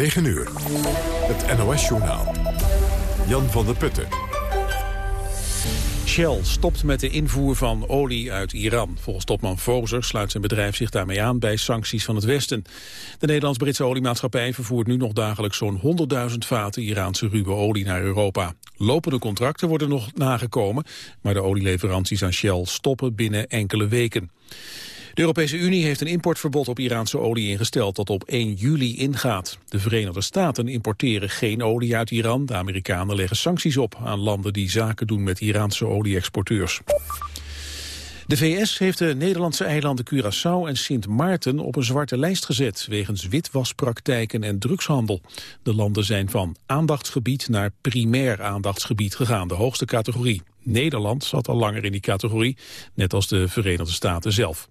9 uur. Het NOS-journaal. Jan van der Putten. Shell stopt met de invoer van olie uit Iran. Volgens topman Fozer sluit zijn bedrijf zich daarmee aan bij sancties van het Westen. De Nederlands-Britse oliemaatschappij vervoert nu nog dagelijks zo'n 100.000 vaten Iraanse ruwe olie naar Europa. Lopende contracten worden nog nagekomen, maar de olieleveranties aan Shell stoppen binnen enkele weken. De Europese Unie heeft een importverbod op Iraanse olie ingesteld dat op 1 juli ingaat. De Verenigde Staten importeren geen olie uit Iran. De Amerikanen leggen sancties op aan landen die zaken doen met Iraanse olie-exporteurs. De VS heeft de Nederlandse eilanden Curaçao en Sint Maarten op een zwarte lijst gezet wegens witwaspraktijken en drugshandel. De landen zijn van aandachtsgebied naar primair aandachtsgebied gegaan, de hoogste categorie. Nederland zat al langer in die categorie, net als de Verenigde Staten zelf.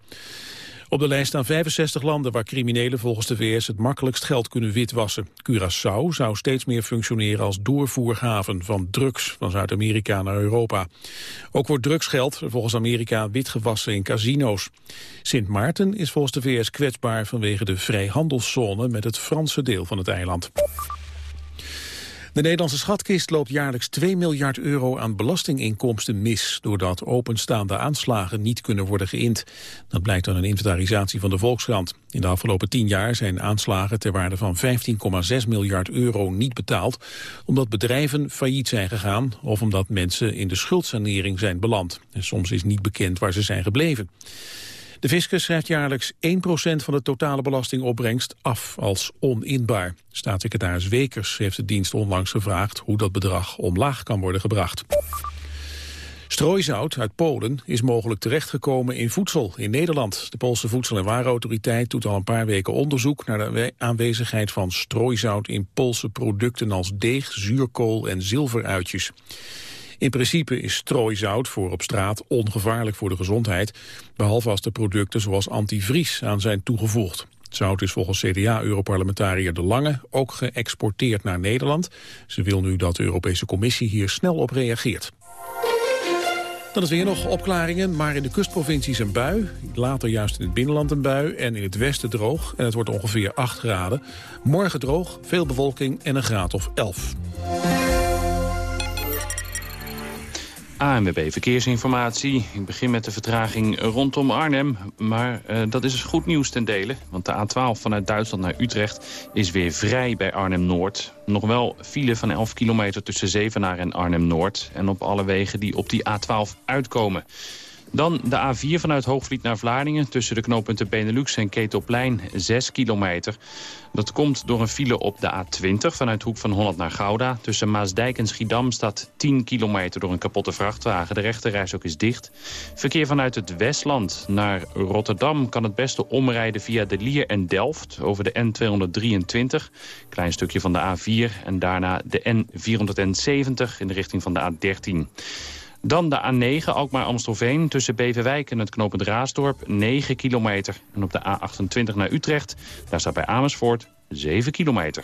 Op de lijst staan 65 landen waar criminelen volgens de VS het makkelijkst geld kunnen witwassen. Curaçao zou steeds meer functioneren als doorvoerhaven van drugs van Zuid-Amerika naar Europa. Ook wordt drugsgeld volgens Amerika witgewassen in casino's. Sint Maarten is volgens de VS kwetsbaar vanwege de vrijhandelszone met het Franse deel van het eiland. De Nederlandse schatkist loopt jaarlijks 2 miljard euro aan belastinginkomsten mis, doordat openstaande aanslagen niet kunnen worden geïnd. Dat blijkt uit een inventarisatie van de Volkskrant. In de afgelopen 10 jaar zijn aanslagen ter waarde van 15,6 miljard euro niet betaald, omdat bedrijven failliet zijn gegaan of omdat mensen in de schuldsanering zijn beland. En soms is niet bekend waar ze zijn gebleven. De fiscus schrijft jaarlijks 1% van de totale belastingopbrengst af als oninbaar. Staatssecretaris Wekers heeft de dienst onlangs gevraagd hoe dat bedrag omlaag kan worden gebracht. Strooizout uit Polen is mogelijk terechtgekomen in voedsel in Nederland. De Poolse Voedsel- en Warenautoriteit doet al een paar weken onderzoek naar de aanwezigheid van strooizout in Poolse producten als deeg, zuurkool en zilveruitjes. In principe is strooizout voor op straat ongevaarlijk voor de gezondheid, behalve als de producten zoals antivries aan zijn toegevoegd. Zout is volgens CDA-europarlementariër De Lange ook geëxporteerd naar Nederland. Ze wil nu dat de Europese Commissie hier snel op reageert. Dan is weer nog opklaringen, maar in de kustprovincies een bui. Later juist in het binnenland een bui en in het westen droog. En het wordt ongeveer 8 graden. Morgen droog, veel bewolking en een graad of 11. ANWB Verkeersinformatie. Ik begin met de vertraging rondom Arnhem. Maar uh, dat is goed nieuws ten dele. Want de A12 vanuit Duitsland naar Utrecht is weer vrij bij Arnhem-Noord. Nog wel file van 11 kilometer tussen Zevenaar en Arnhem-Noord. En op alle wegen die op die A12 uitkomen. Dan de A4 vanuit Hoogvliet naar Vlaardingen... tussen de knooppunten Benelux en Ketelplein, 6 kilometer. Dat komt door een file op de A20 vanuit Hoek van Holland naar Gouda. Tussen Maasdijk en Schiedam staat 10 kilometer door een kapotte vrachtwagen. De rechterreis ook is dicht. Verkeer vanuit het Westland naar Rotterdam... kan het beste omrijden via de Lier en Delft over de N223. Klein stukje van de A4 en daarna de N470 in de richting van de A13. Dan de A9, Alkmaar-Amstelveen, tussen Beverwijk en het knooppunt Raasdorp, 9 kilometer. En op de A28 naar Utrecht, daar staat bij Amersfoort 7 kilometer.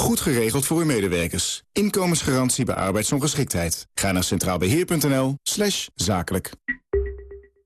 Goed geregeld voor uw medewerkers. Inkomensgarantie bij arbeidsongeschiktheid. Ga naar centraalbeheer.nl zakelijk.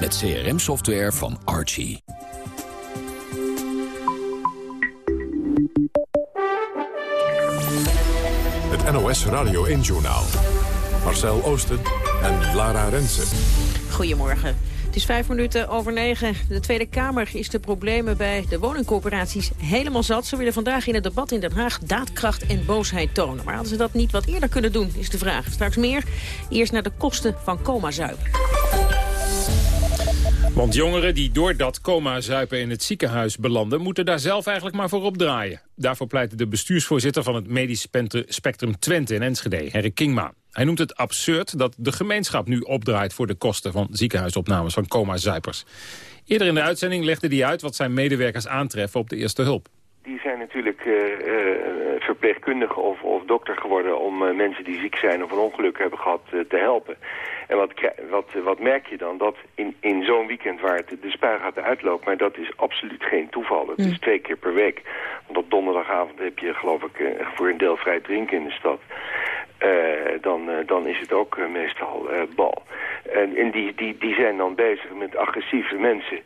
Met CRM-software van Archie. Het NOS Radio 1-journaal. Marcel Oosten en Lara Rensen. Goedemorgen. Het is vijf minuten over negen. De Tweede Kamer is de problemen bij de woningcorporaties helemaal zat. Ze willen vandaag in het debat in Den Haag daadkracht en boosheid tonen. Maar hadden ze dat niet wat eerder kunnen doen, is de vraag. Straks meer. Eerst naar de kosten van coma-zuipen. Want jongeren die door dat coma-zuipen in het ziekenhuis belanden... moeten daar zelf eigenlijk maar voor opdraaien. Daarvoor pleit de bestuursvoorzitter van het Medisch Spectrum Twente in Enschede, Herre Kingma. Hij noemt het absurd dat de gemeenschap nu opdraait... voor de kosten van ziekenhuisopnames van coma-zuipers. Eerder in de uitzending legde hij uit wat zijn medewerkers aantreffen op de eerste hulp. Die zijn natuurlijk uh, uh, verpleegkundige of, of, dokter geworden om uh, mensen die ziek zijn of een ongeluk hebben gehad te helpen. En wat, wat, wat merk je dan? Dat in, in zo'n weekend waar het de spuigaten uitloopt, maar dat is absoluut geen toeval. Het is twee keer per week. Want op donderdagavond heb je geloof ik voor een deel vrij drinken in de stad. dan, dan is het ook meestal bal. En, en die, die, die zijn dan bezig met agressieve mensen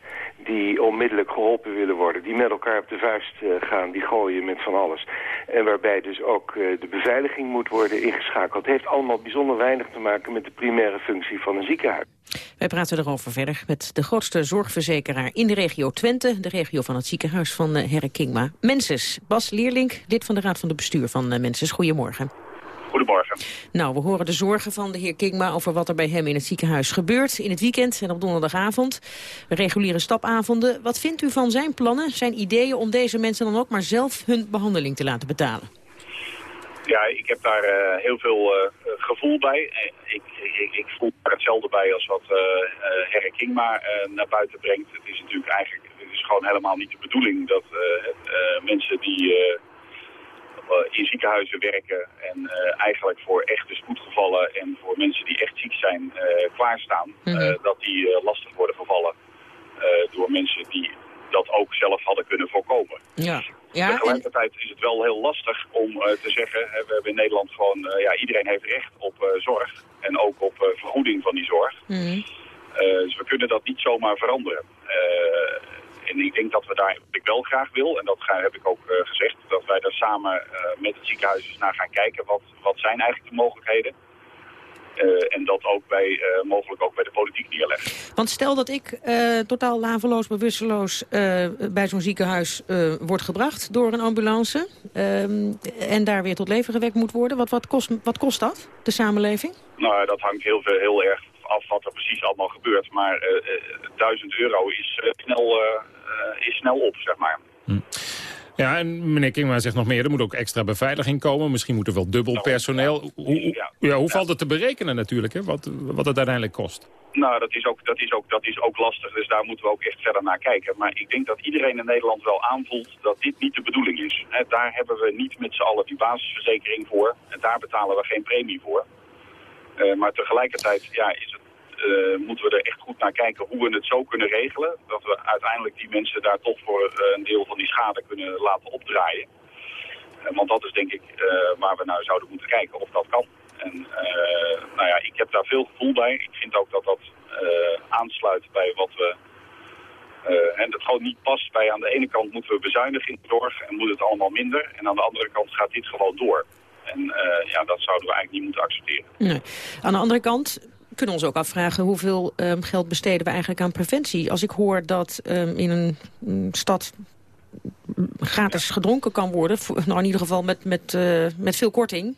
die onmiddellijk geholpen willen worden. Die met elkaar op de vuist uh, gaan, die gooien met van alles. En waarbij dus ook uh, de beveiliging moet worden ingeschakeld. Het heeft allemaal bijzonder weinig te maken met de primaire functie van een ziekenhuis. Wij praten erover verder met de grootste zorgverzekeraar in de regio Twente. De regio van het ziekenhuis van uh, Herre Kingma. Menses, Bas Leerlink, lid van de Raad van de Bestuur van Menses. Goedemorgen. Goedemorgen. Nou, we horen de zorgen van de heer Kingma over wat er bij hem in het ziekenhuis gebeurt. In het weekend en op donderdagavond. Reguliere stapavonden. Wat vindt u van zijn plannen, zijn ideeën om deze mensen dan ook maar zelf hun behandeling te laten betalen? Ja, ik heb daar uh, heel veel uh, gevoel bij. Ik, ik, ik, voel er hetzelfde bij als wat uh, Herre Kingma naar buiten brengt. Het is natuurlijk eigenlijk, het is gewoon helemaal niet de bedoeling dat mensen die in ziekenhuizen werken en uh, eigenlijk voor echte spoedgevallen en voor mensen die echt ziek zijn uh, klaarstaan, mm -hmm. dat die lastig worden gevallen door mensen die dat ook zelf hadden kunnen voorkomen. Ja. Ja, Tegelijkertijd is het wel heel lastig om te zeggen, hè, we hebben in Nederland gewoon, ja, iedereen heeft recht op zorg en ook op vergoeding van die zorg. Mm -hmm. dus we kunnen dat niet zomaar veranderen. En ik denk dat we daar, wat ik wel graag wil, en dat heb ik ook uh, gezegd, dat wij daar samen uh, met het ziekenhuis eens naar gaan kijken. Wat, wat zijn eigenlijk de mogelijkheden? Uh, en dat ook bij, mogelijk ook bij de politiek neerleggen. Want stel dat ik totaal laveloos, bewusteloos bij zo'n ziekenhuis word gebracht door een ambulance. ehm, en daar weer tot leven gewekt moet worden. Wat, wat, kost, wat kost dat, de samenleving? Nou, dat hangt heel, veel, heel erg af wat er precies allemaal gebeurt. Maar duizend euro is, snel, is snel op, zeg maar. Hm. Ja, en meneer Kingma zegt nog meer, er moet ook extra beveiliging komen. Misschien moet er wel dubbel personeel. Hoe, ja, hoe valt het te berekenen natuurlijk, hè? Wat, wat het uiteindelijk kost? Nou, dat is, ook, dat, is ook, dat is ook lastig, dus daar moeten we ook echt verder naar kijken. Maar ik denk dat iedereen in Nederland wel aanvoelt dat dit niet de bedoeling is. He, daar hebben we niet met z'n allen die basisverzekering voor. En daar betalen we geen premie voor. Uh, maar tegelijkertijd ja, is het uh, moeten we er echt goed naar kijken hoe we het zo kunnen regelen. Dat we uiteindelijk die mensen daar toch voor uh, een deel van die schade kunnen laten opdraaien. Want dat is denk ik waar we nou zouden moeten kijken of dat kan. En nou ja, ik heb daar veel gevoel bij. Ik vind ook dat dat aansluit bij wat we... en dat gewoon niet past bij aan de ene kant moeten we bezuinigen in de zorg en moet het allemaal minder. En aan de andere kant gaat dit gewoon door. En ja, dat zouden we eigenlijk niet moeten accepteren. Nee. Aan de andere kant kunnen ons ook afvragen hoeveel um, geld besteden we eigenlijk aan preventie. Als ik hoor dat um, in een um, stad gratis gedronken kan worden, nou in ieder geval met, met, uh, met veel korting,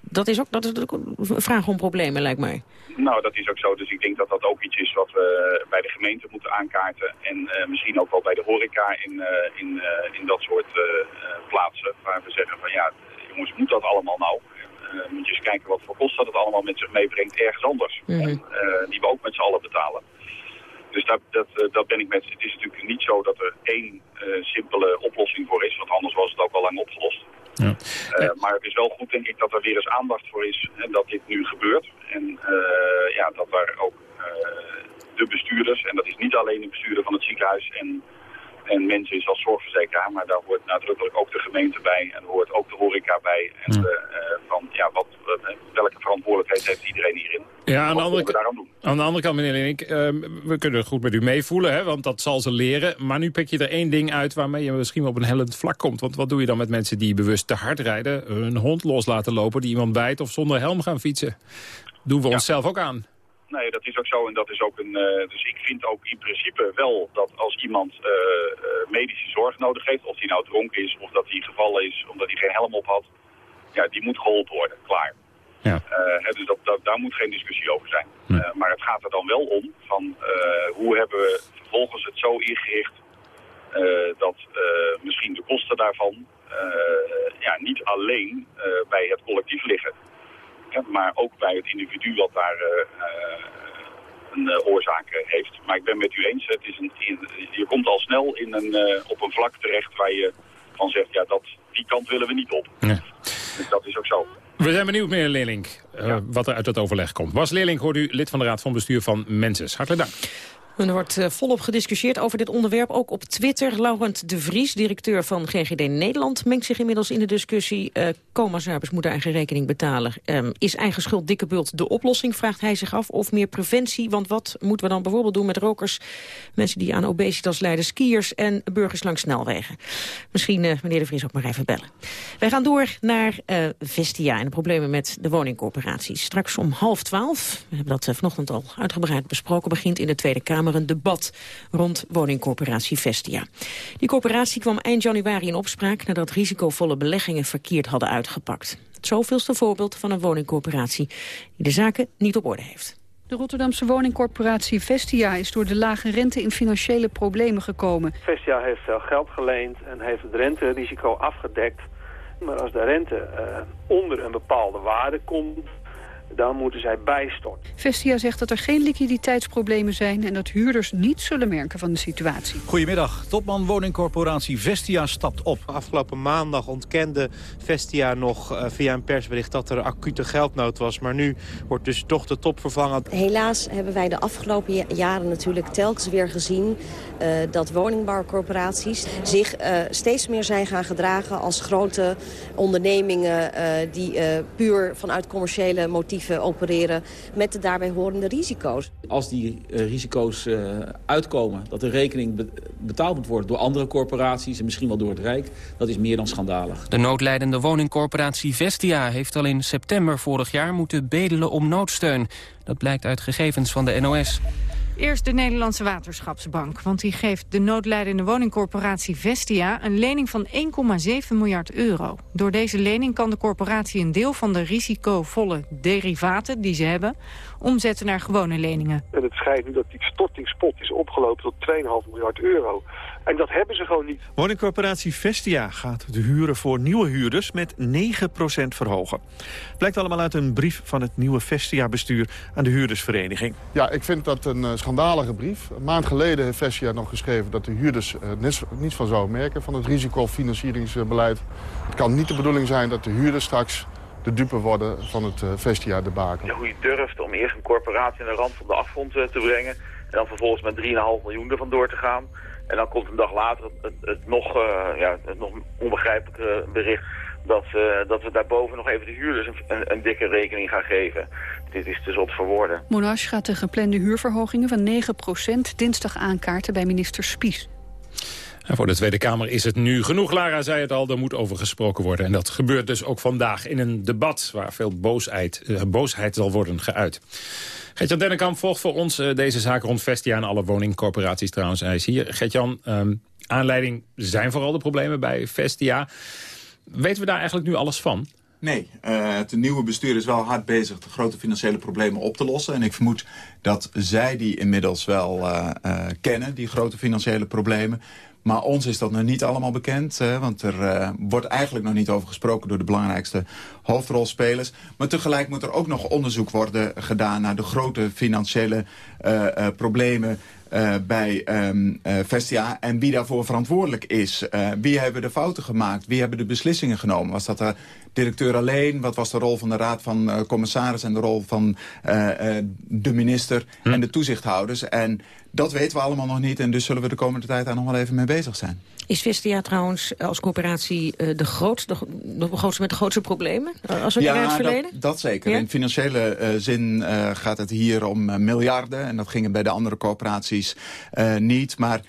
dat is, ook, dat is een vraag om problemen, lijkt mij. Nou, dat is ook zo. Dus ik denk dat dat ook iets is wat we bij de gemeente moeten aankaarten. En uh, misschien ook wel bij de horeca in, uh, in, uh, in dat soort plaatsen. Waar we zeggen van ja, jongens, moet dat allemaal nou? uh, moet je eens kijken wat voor kosten dat allemaal met zich meebrengt ergens anders. Mhm. En, uh, die we ook met z'n allen betalen. Dus dat, dat, uh, dat ben ik met. Het is natuurlijk niet zo dat er één simpele oplossing voor is, want anders was het ook al lang opgelost. Ja. maar het is wel goed, denk ik, dat er weer eens aandacht voor is en dat dit nu gebeurt. En ja, dat daar ook de bestuurders, en dat is niet alleen de bestuurder van het ziekenhuis en en mensen is als zorgverzekeraar, maar daar hoort nadrukkelijk ook de gemeente bij en hoort ook de horeca bij. En ja. van, ja, wat, welke verantwoordelijkheid heeft iedereen hierin? Ja, aan de, andere, aan de andere kant, meneer Lenink, uh, we kunnen goed met u meevoelen, hè, want dat zal ze leren. Maar nu pik je er één ding uit waarmee je misschien op een hellend vlak komt. Want wat doe je dan met mensen die bewust te hard rijden, een hond los laten lopen, die iemand bijt of zonder helm gaan fietsen? Doen we ja. onszelf ook aan? Nee, dat is ook zo en dat is ook een... Uh, dus ik vind ook in principe wel dat als iemand uh, uh, medische zorg nodig heeft... of die nou dronken is of dat hij gevallen is omdat hij geen helm op had... ja, die moet geholpen worden, klaar. Ja. Hè, dus dat, dat, daar moet geen discussie over zijn. Nee. maar het gaat er dan wel om van hoe hebben we vervolgens het zo ingericht... dat misschien de kosten daarvan ja, niet alleen bij het collectief liggen maar ook bij het individu wat daar eh, eh, een uh, oorzaak heeft. Maar ik ben met u eens, het is een, je komt al snel in een, uh, op een vlak terecht waar je van zegt, ja, dat, die kant willen we niet op. Ja. Dus dat is ook zo. We zijn benieuwd, meneer Leerling, uh, ja. wat er uit het overleg komt. Bas Leerling hoort u lid van de Raad van Bestuur van Menses. Hartelijk dank. Er wordt eh, volop gediscussieerd over dit onderwerp, ook op Twitter. Laurent de Vries, directeur van GGD Nederland, mengt zich inmiddels in de discussie. Uh, coma-zuipers moeten eigen rekening betalen. Um, is eigen schuld dikke bult de oplossing, vraagt hij zich af. Of meer preventie, want wat moeten we dan bijvoorbeeld doen met rokers... mensen die aan obesitas lijden, skiers en burgers langs snelwegen. Misschien uh, meneer de Vries ook maar even bellen. Wij gaan door naar Vestia en de problemen met de woningcorporaties. Straks om half twaalf, we hebben dat vanochtend al uitgebreid besproken... begint in de Tweede Kamer een debat rond woningcorporatie Vestia. Die corporatie kwam eind januari in opspraak nadat risicovolle beleggingen verkeerd hadden uitgepakt. Het zoveelste voorbeeld van een woningcorporatie die de zaken niet op orde heeft. De Rotterdamse woningcorporatie Vestia is door de lage rente in financiële problemen gekomen. Vestia heeft veel geld geleend en heeft het renterisico afgedekt. Maar als de rente uh, onder een bepaalde waarde komt, dan moeten zij bijstorten. Vestia zegt dat er geen liquiditeitsproblemen zijn... en dat huurders niet zullen merken van de situatie. Goedemiddag. Topman woningcorporatie Vestia stapt op. Afgelopen maandag ontkende Vestia nog uh, via een persbericht... dat er acute geldnood was. Maar nu wordt dus toch de top vervangen. Helaas hebben wij de afgelopen jaren natuurlijk telkens weer gezien... Uh, dat woningbouwcorporaties zich uh, steeds meer zijn gaan gedragen... als grote ondernemingen die puur vanuit commerciële motieven opereren met de daarbij horende risico's. Als die uh, risico's uh, uitkomen, dat de rekening be betaald moet worden door andere corporaties en misschien wel door het Rijk, dat is meer dan schandalig. De noodlijdende woningcorporatie Vestia heeft al in september vorig jaar moeten bedelen om noodsteun. Dat blijkt uit gegevens van de NOS. Eerst de Nederlandse Waterschapsbank. Want die geeft de noodlijdende woningcorporatie Vestia... een lening van 1,7 miljard euro. Door deze lening kan de corporatie een deel van de risicovolle derivaten die ze hebben... omzetten naar gewone leningen. En het schijnt nu dat die stortingspot is opgelopen tot 2,5 miljard euro. En dat hebben ze gewoon niet. Woningcorporatie Vestia gaat de huren voor nieuwe huurders met 9% verhogen. Blijkt allemaal uit een brief van het nieuwe Vestia-bestuur aan de huurdersvereniging. Ja, ik vind dat een uh, schandalige brief. Een maand geleden heeft Vestia nog geschreven dat de huurders uh, niets, niets van zouden merken van het risicofinancieringsbeleid. Het kan niet de bedoeling zijn dat de huurders straks de dupe worden van het uh, Vestia-debakel. Ja, hoe je durft om eerst een corporatie aan de rand van de afgrond te brengen... en dan vervolgens met 3,5 miljoen ervan door te gaan... En dan komt een dag later het, het, nog, uh, ja, het nog onbegrijpelijke bericht dat, uh, dat we daarboven nog even de huurders een, een, een, dikke rekening gaan geven. Dit is te zot voor woorden. Monash gaat de geplande huurverhogingen van 9% dinsdag aankaarten bij minister Spies. Voor de Tweede Kamer is het nu genoeg. Lara zei het al, er moet over gesproken worden. En dat gebeurt dus ook vandaag in een debat waar veel boosheid, uh, boosheid zal worden geuit. Gertjan Dennekamp volgt voor ons uh, deze zaak rond Vestia en alle woningcorporaties trouwens. Hij is hier. Gertjan, um, aanleiding zijn vooral de problemen bij Vestia. Weten we daar eigenlijk nu alles van? Nee, uh, het nieuwe bestuur is wel hard bezig de grote financiële problemen op te lossen. En ik vermoed dat zij die inmiddels wel kennen, die grote financiële problemen. Maar ons is dat nog niet allemaal bekend. Uh, want er uh, wordt eigenlijk nog niet over gesproken door de belangrijkste hoofdrolspelers. Maar tegelijk moet er ook nog onderzoek worden gedaan naar de grote financiële uh, problemen uh, bij um, uh, Vestia en wie daarvoor verantwoordelijk is. Uh, wie hebben de fouten gemaakt? Wie hebben de beslissingen genomen? Was dat de directeur alleen? Wat was de rol van de raad van commissaris en de rol van de minister hm. en de toezichthouders? En dat weten we allemaal nog niet en dus zullen we de komende tijd daar nog wel even mee bezig zijn. Is Vestia trouwens als coöperatie de, grootste, de, grootste met de grootste problemen? Als we ja, naar het verleden? Dat, dat zeker. In financiële zin gaat het hier om miljarden en dat ging bij de andere coöperaties niet. Maar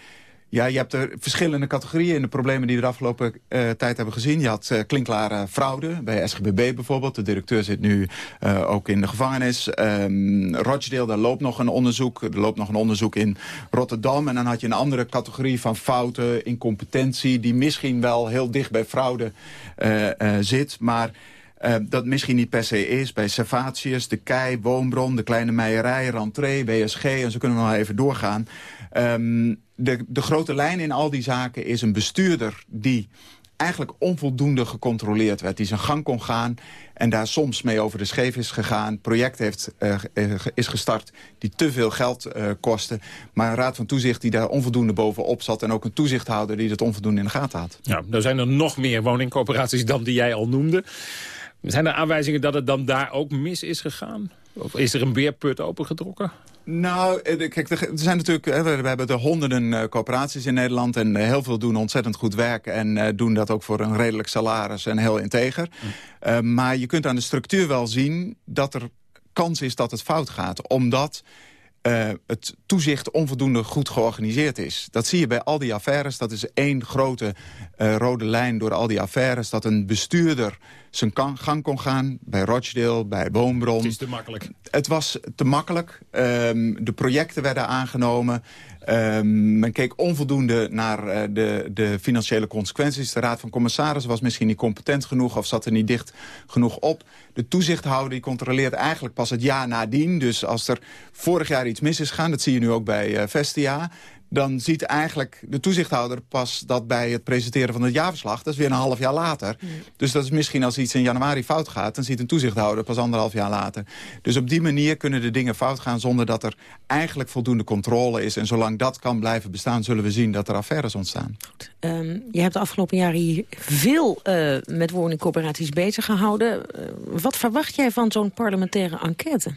ja, je hebt er verschillende categorieën in de problemen die we de afgelopen uh, tijd hebben gezien. Je had uh, klinklare fraude bij SGBB bijvoorbeeld. De directeur zit nu uh, ook in de gevangenis. Um, Rochdale, daar loopt nog een onderzoek. Er loopt nog een onderzoek in Rotterdam. En dan had je een andere categorie van fouten, incompetentie... die misschien wel heel dicht bij fraude zit, maar... Dat misschien niet per se is. Bij Servatius, de Kei, Woonbron, de Kleine Meijerij, Rantree, WSG... en zo kunnen we nog even doorgaan. Um, de, de grote lijn in al die zaken is een bestuurder... die eigenlijk onvoldoende gecontroleerd werd. Die zijn gang kon gaan en daar soms mee over de scheef is gegaan. Project heeft, uh, is gestart die te veel geld uh, kostte. Maar een raad van toezicht die daar onvoldoende bovenop zat... en ook een toezichthouder die dat onvoldoende in de gaten had. Ja, er zijn er nog meer woningcoöperaties dan die jij al noemde. Zijn er aanwijzingen dat het dan daar ook mis is gegaan? Of is er een beerput opengetrokken? Nou, eh, kijk, er zijn natuurlijk, we hebben de honderden uh, coöperaties in Nederland... en heel veel doen ontzettend goed werk... en doen dat ook voor een redelijk salaris en heel integer. Mm. maar je kunt aan de structuur wel zien dat er kans is dat het fout gaat. Omdat uh, het toezicht onvoldoende goed georganiseerd is. Dat zie je bij al die affaires. Dat is één grote uh, rode lijn door al die affaires. Dat een bestuurder zijn gang kon gaan. Bij Rochdale, bij Boombron. Het is te makkelijk. Het was te makkelijk. Um, de projecten werden aangenomen. Um, men keek onvoldoende naar uh, de, de financiële consequenties. De Raad van Commissarissen was misschien niet competent genoeg... of zat er niet dicht genoeg op. De toezichthouder die controleert eigenlijk pas het jaar nadien. Dus als er vorig jaar iets mis is gegaan... dat zie je nu ook bij uh, Vestia dan ziet eigenlijk de toezichthouder pas dat bij het presenteren van het jaarverslag. Dat is weer een half jaar later. Dus dat is misschien als iets in januari fout gaat... dan ziet een toezichthouder pas anderhalf jaar later. Dus op die manier kunnen de dingen fout gaan... zonder dat er eigenlijk voldoende controle is. En zolang dat kan blijven bestaan... zullen we zien dat er affaires ontstaan. Goed. Um, je hebt de afgelopen jaren hier veel uh, met woningcoöperaties bezig gehouden. Uh, wat verwacht jij van zo'n parlementaire enquête?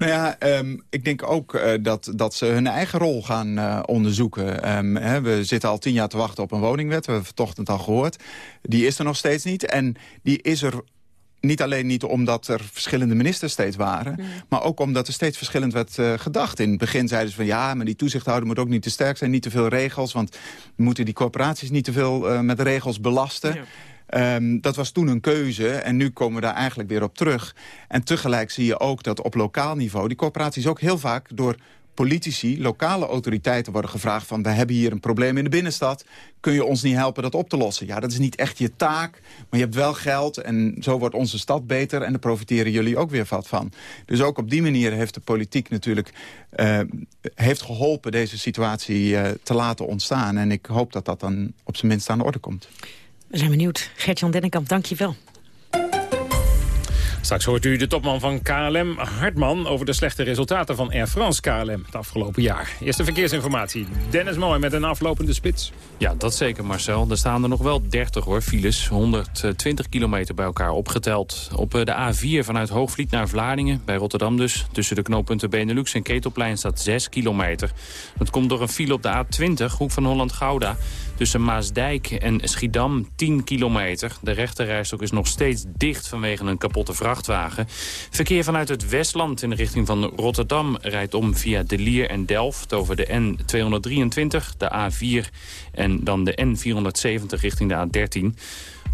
Nou ja, um, ik denk ook uh, dat, dat ze hun eigen rol gaan uh, onderzoeken. Um, hè, we zitten al tien jaar te wachten op een woningwet. We hebben het vanochtend al gehoord. Die is er nog steeds niet. En die is er niet alleen niet omdat er verschillende ministers steeds waren... Mm. maar ook omdat er steeds verschillend werd uh, gedacht. In het begin zeiden ze van ja, maar die toezichthouder moet ook niet te sterk zijn... niet te veel regels, want moeten die corporaties niet te veel uh, met regels belasten... Ja. Um, dat was toen een keuze en nu komen we daar eigenlijk weer op terug. En tegelijk zie je ook dat op lokaal niveau... die corporaties ook heel vaak door politici, lokale autoriteiten worden gevraagd van... we hebben hier een probleem in de binnenstad, kun je ons niet helpen dat op te lossen? Ja, dat is niet echt je taak, maar je hebt wel geld... en zo wordt onze stad beter en daar profiteren jullie ook weer wat van. Dus ook op die manier heeft de politiek natuurlijk uh, heeft geholpen... deze situatie uh, te laten ontstaan. En ik hoop dat dat dan op zijn minst aan de orde komt. We zijn benieuwd. Gert-Jan Dennekamp, dank je wel. Straks hoort u de topman van KLM, Hartman... over de slechte resultaten van Air France KLM het afgelopen jaar. Eerste verkeersinformatie. Dennis Mooi met een aflopende spits. Ja, dat zeker Marcel. Er staan er nog wel 30 hoor, files. 120 kilometer bij elkaar opgeteld. Op eh, de A4 vanuit Hoogvliet naar Vlaardingen, bij Rotterdam dus. Tussen de knooppunten Benelux en Ketelplein staat 6 kilometer. Dat komt door een file op de A20, hoek van Holland-Gouda. Tussen Maasdijk en Schiedam 10 kilometer. De rechterrijstok is nog steeds dicht vanwege een kapotte vrachtwagen. Verkeer vanuit het Westland in de richting van Rotterdam rijdt om via De Lier en Delft over de N223, de A4 en dan de N470 richting de A13.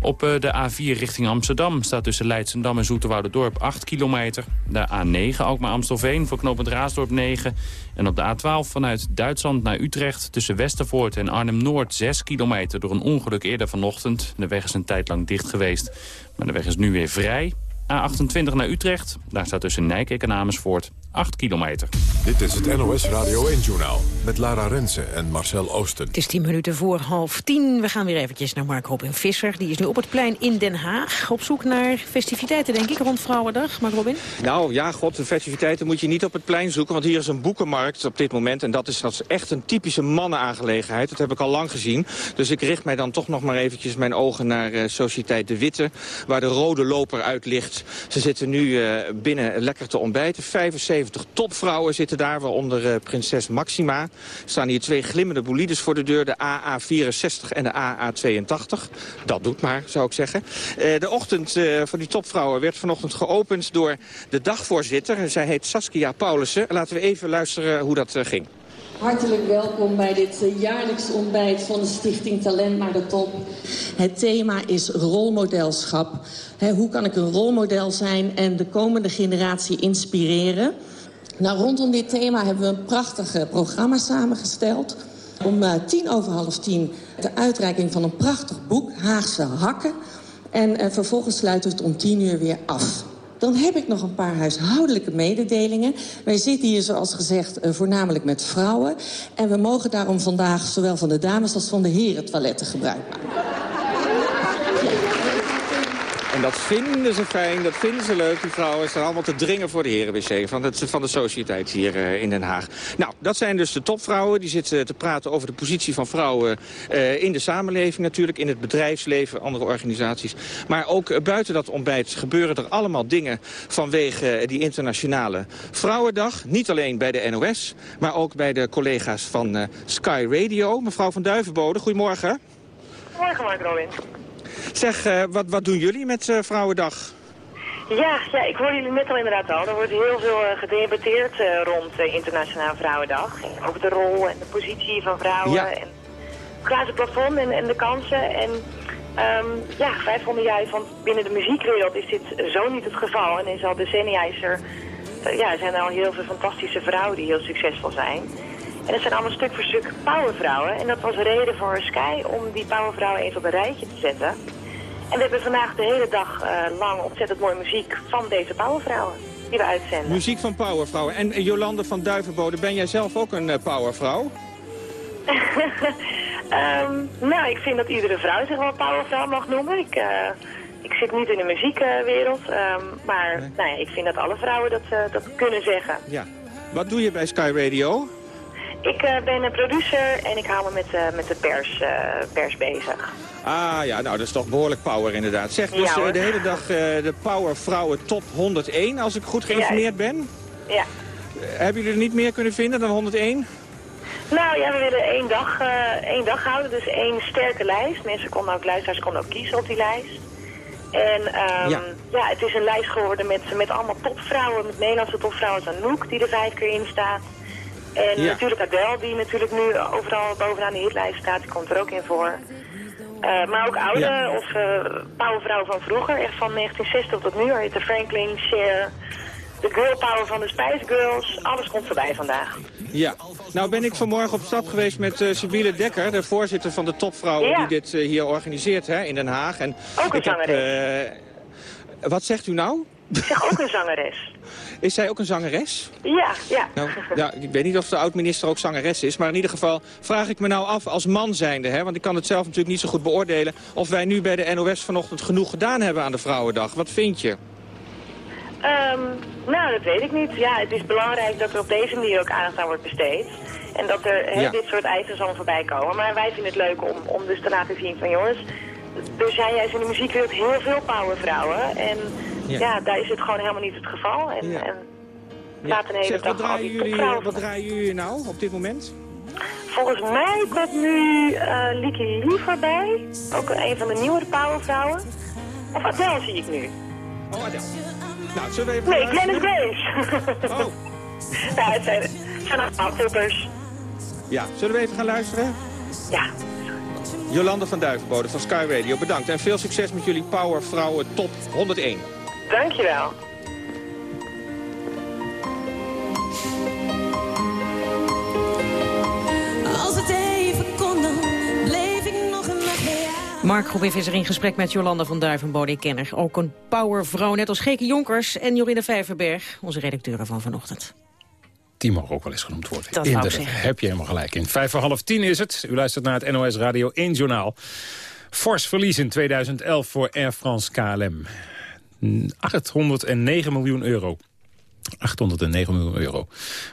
Op eh, de A4 richting Amsterdam staat tussen Leidsendam en Dorp 8 kilometer. De A9 Alkmaar-Amstelveen voor knooppunt Raasdorp 9. En op de A12 vanuit Duitsland naar Utrecht tussen Westervoort en Arnhem-Noord 6 kilometer door een ongeluk eerder vanochtend. De weg is een tijd lang dicht geweest, maar de weg is nu weer vrij. A28 naar Utrecht, daar staat tussen Nijkerk en Amersfoort 8 kilometer. Dit is het NOS Radio 1-journaal met Lara Rensen en Marcel Oosten. Het is tien minuten voor half tien. We gaan weer eventjes naar Mark Robin Visser. Die is nu op het plein in Den Haag. Op zoek naar festiviteiten, denk ik, rond Vrouwendag. Mark Robin? Nou ja, god, de festiviteiten moet je niet op het plein zoeken. Want hier is een boekenmarkt op dit moment. En dat is, dat is echt een typische mannenaangelegenheid. Dat heb ik al lang gezien. Dus ik richt mij dan toch nog maar eventjes mijn ogen naar uh, Sociëteit De Witte. Waar de rode loper uit ligt. Ze zitten nu uh, binnen lekker te ontbijten. 75 topvrouwen zitten daar, waaronder uh, prinses Maxima. Er staan hier twee glimmende bolides voor de deur. De AA64 en de AA82. Dat doet maar, zou ik zeggen. Uh, de ochtend uh, van die topvrouwen werd vanochtend geopend door de dagvoorzitter. Zij heet Saskia Paulussen. Laten we even luisteren hoe dat ging. Hartelijk welkom bij dit jaarlijks ontbijt van de Stichting Talent naar de Top. Het thema is rolmodelschap. Hoe kan ik een rolmodel zijn en de komende generatie inspireren? Nou, rondom dit thema hebben we een prachtig programma samengesteld. Om uh, tien over half tien de uitreiking van een prachtig boek, Haagse Hakken. En uh, vervolgens sluiten we het om tien uur weer af. Dan heb ik nog een paar huishoudelijke mededelingen. Wij zitten hier, zoals gezegd, voornamelijk met vrouwen. En we mogen daarom vandaag zowel van de dames als van de heren toiletten gebruik maken. En dat vinden ze fijn, dat vinden ze leuk, die vrouwen. Staan allemaal te dringen voor de herenwc van, het, van de sociëteit hier uh, in Den Haag. Nou, dat zijn dus de topvrouwen. Die zitten te praten over de positie van vrouwen uh, in de samenleving natuurlijk. In het bedrijfsleven, andere organisaties. Maar ook uh, buiten dat ontbijt gebeuren er allemaal dingen vanwege die internationale Vrouwendag. Niet alleen bij de NOS, maar ook bij de collega's van Sky Radio. Mevrouw van Duivenbode, goedemorgen. Goedemorgen, Mark Robin. Zeg, uh, wat, wat doen jullie met uh, Vrouwendag? Ja, ja, ik hoor jullie net al inderdaad al. Er wordt heel veel uh, gedebatteerd rond Internationale Vrouwendag. Over de rol en de positie van vrouwen. Ja. En het glazen plafond en, en de kansen. En um, ja, wij vonden juist, want binnen de muziekwereld is dit zo niet het geval. En is al decennia is er, ja, zijn er al heel veel fantastische vrouwen die heel succesvol zijn. En dat zijn allemaal stuk voor stuk powervrouwen. En dat was de reden voor Sky om die powervrouwen eens op een rijtje te zetten. En we hebben vandaag de hele dag uh, lang ontzettend mooie muziek van deze powervrouwen die we uitzenden. Muziek van powervrouwen. En uh, Jolande van Duivenbode, ben jij zelf ook een uh, powervrouw? um, nou, ik vind dat iedere vrouw zich wel powervrouw mag noemen. Ik, ik zit niet in de muziekwereld, um, maar nee. nou ja, ik vind dat alle vrouwen dat, dat kunnen zeggen. Ja. Wat doe je bij Sky Radio? Ik uh, ben een producer en ik hou me met, uh, met de pers, uh, pers bezig. Ah ja, nou dat is toch behoorlijk power inderdaad. Zeg, dus ja, de hele dag de Power Vrouwen Top 101, als ik goed geïnformeerd ben. Ja. hebben jullie er niet meer kunnen vinden dan 101? Nou ja, we willen één dag, één dag houden, dus één sterke lijst. Mensen konden ook, luisteraars konden ook kiezen op die lijst. En um, ja. ja. het is een lijst geworden met, met allemaal topvrouwen, met Nederlandse topvrouwen. Anouk, die er vijf keer in staat. En ja. natuurlijk Adele, die natuurlijk nu overal bovenaan de hitlijst staat, die komt er ook in voor. Uh, maar ook oude ja. of uh, powervrouwen van vroeger, echt van 1960 tot nu. Aretha Franklin, Cher, de girl power van de Spice Girls. Alles komt voorbij vandaag. Ja, nou ben ik vanmorgen op stap geweest met uh, Sibylle Dekker, de voorzitter van de topvrouwen ja. die dit hier organiseert hè, in Den Haag. En ook een zangeres. Heb, wat zegt u nou? Ik zeg ook een zangeres. Is zij ook een zangeres? Ja, ja. Nou, ja ik weet niet of de oud-minister ook zangeres is. Maar in ieder geval vraag ik me nou af als man zijnde. Hè, want ik kan het zelf natuurlijk niet zo goed beoordelen. Of wij nu bij de NOS vanochtend genoeg gedaan hebben aan de Vrouwendag. Wat vind je? Um, nou, dat weet ik niet. Ja, het is belangrijk dat er op deze manier ook aandacht aan wordt besteed. En dat er he, ja. dit soort eisen zal voorbij komen. Maar wij vinden het leuk om, om dus te laten zien van jongens... Er zijn juist in de muziekwereld heel veel powervrouwen. En ja. ja. daar is het gewoon helemaal niet het geval. En, ja. en laat een hele zeg, dag wat draaien, jullie, wat draaien jullie nou op dit moment? Volgens mij komt nu uh, Lieke Lee voorbij. Ook een van de nieuwere powervrouwen. Of Adele zie ik nu. Oh, Adele. Nou, zullen we even Nee, Glennis Grace. oh. ja, het zijn, het zijn allemaal toppers. Ja, zullen we even gaan luisteren? Ja. Jolande van Duivenbode van Sky Radio, bedankt. En veel succes met jullie Power Vrouwen Top 101. Dankjewel. Als het even kon, dan bleef ik nog een nacht bij jou. Mark Robin is er in gesprek met Jolanda van Duivenbode. Ik ken er ook een powervrouw, net als Geke Jonkers en Jorine Vijverberg, onze redacteuren van vanochtend. Die ook wel eens genoemd worden. Dat Inderdaad, heb je helemaal gelijk in. Vijf voor half tien is het. U luistert naar het NOS Radio 1 Journaal. Fors verlies in 2011 voor Air France KLM. 809 miljoen euro. 809 miljoen euro.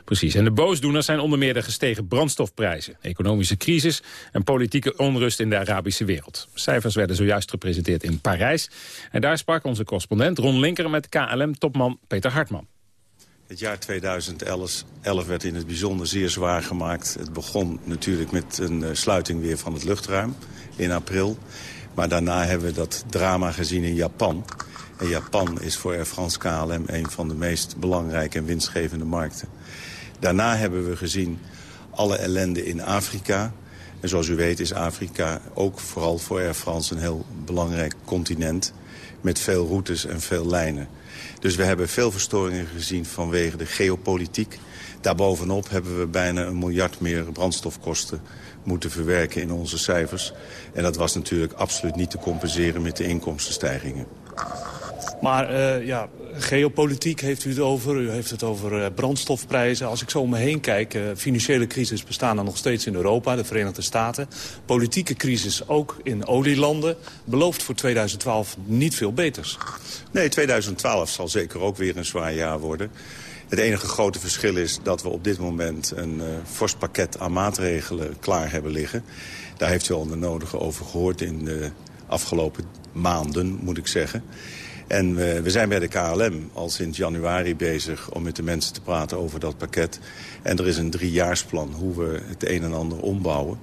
Precies. En de boosdoeners zijn onder meer de gestegen brandstofprijzen, economische crisis en politieke onrust in de Arabische wereld. Cijfers werden zojuist gepresenteerd in Parijs. En daar sprak onze correspondent Ron Linker met KLM-topman Peter Hartman. Het jaar 2011 11 werd in het bijzonder zeer zwaar gemaakt. Het begon natuurlijk met een eh, sluiting weer van het luchtruim in april. Maar daarna hebben we dat drama gezien in Japan. En Japan is voor Air France KLM een van de meest belangrijke en winstgevende markten. Daarna hebben we gezien alle ellende in Afrika. En zoals u weet is Afrika ook vooral voor Air France een heel belangrijk continent. Met veel routes en veel lijnen. Dus we hebben veel verstoringen gezien vanwege de geopolitiek. Daarbovenop hebben we bijna een miljard meer brandstofkosten moeten verwerken in onze cijfers. En dat was natuurlijk absoluut niet te compenseren met de inkomstenstijgingen. Maar eh, ja, geopolitiek heeft u het over. U heeft het over eh, brandstofprijzen. Als ik zo om me heen kijk, eh, financiële crisis bestaan er nog steeds in Europa, de Verenigde Staten. Politieke crisis ook in olielanden. Belooft voor 2012 niet veel beters. Nee, 2012 zal zeker ook weer een zwaar jaar worden. Het enige grote verschil is dat we op dit moment een uh, fors pakket aan maatregelen klaar hebben liggen. Daar heeft u al de nodige over gehoord in de afgelopen maanden, moet ik zeggen. En we, we zijn bij de KLM al sinds januari bezig om met de mensen te praten over dat pakket. En er is een driejaarsplan hoe we het een en ander ombouwen.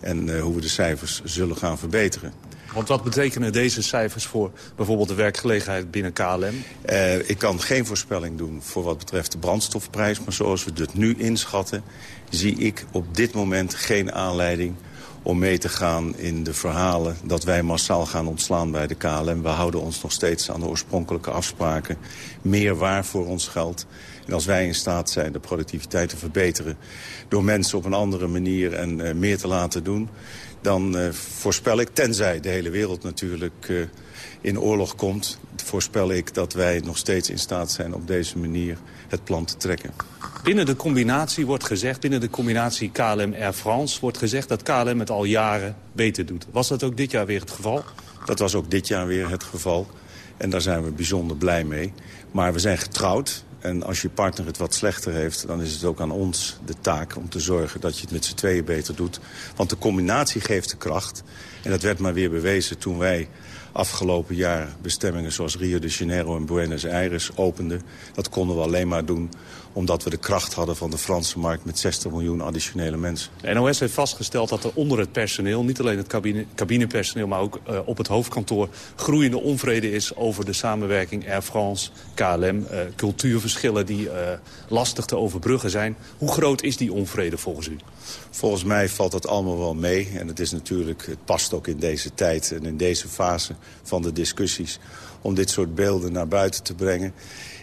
En uh, hoe we de cijfers zullen gaan verbeteren. Want wat betekenen deze cijfers voor bijvoorbeeld de werkgelegenheid binnen KLM? Uh, ik kan geen voorspelling doen voor wat betreft de brandstofprijs. Maar zoals we het nu inschatten, zie ik op dit moment geen aanleiding om mee te gaan in de verhalen dat wij massaal gaan ontslaan bij de KLM. We houden ons nog steeds aan de oorspronkelijke afspraken. Meer waar voor ons geld. En als wij in staat zijn de productiviteit te verbeteren... door mensen op een andere manier en uh, meer te laten doen... dan uh, voorspel ik, tenzij de hele wereld natuurlijk uh, in oorlog komt... voorspel ik dat wij nog steeds in staat zijn op deze manier het plan te trekken. Binnen de combinatie wordt gezegd, binnen de combinatie KLM-Air France... wordt gezegd dat KLM het al jaren beter doet. Was dat ook dit jaar weer het geval? Dat was ook dit jaar weer het geval. En daar zijn we bijzonder blij mee. Maar we zijn getrouwd. En als je partner het wat slechter heeft, dan is het ook aan ons de taak om te zorgen dat je het met z'n tweeën beter doet. Want de combinatie geeft de kracht. En dat werd maar weer bewezen toen wij afgelopen jaar bestemmingen zoals Rio de Janeiro en Buenos Aires openden. Dat konden we alleen maar doen omdat we de kracht hadden van de Franse markt met 60 miljoen additionele mensen. De NOS heeft vastgesteld dat er onder het personeel, niet alleen het cabine, cabinepersoneel, maar ook uh, op het hoofdkantoor groeiende onvrede is over de samenwerking Air France, KLM, uh, cultuurverschillen die uh, lastig te overbruggen zijn. Hoe groot is die onvrede volgens u? Volgens mij valt dat allemaal wel mee. En het is natuurlijk, het past ook in deze tijd en in deze fase van de discussies om dit soort beelden naar buiten te brengen.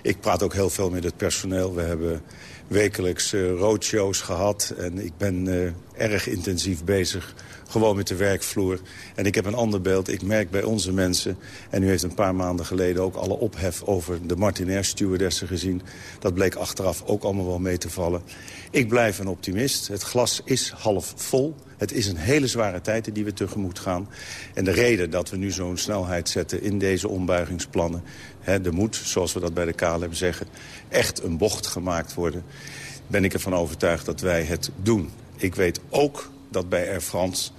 Ik praat ook heel veel met het personeel. We hebben wekelijks uh, roadshows gehad. En ik ben uh, erg intensief bezig gewoon met de werkvloer. En ik heb een ander beeld. Ik merk bij onze mensen... en u heeft een paar maanden geleden ook alle ophef over de Martinair stewardessen gezien. Dat bleek achteraf ook allemaal wel mee te vallen. Ik blijf een optimist. Het glas is half vol. Het is een hele zware tijd die we tegemoet gaan. En de reden dat we nu zo'n snelheid zetten in deze ombuigingsplannen... Hè, er moet, zoals we dat bij de KLM zeggen, echt een bocht gemaakt worden... ben ik ervan overtuigd dat wij het doen. Ik weet ook dat bij Air France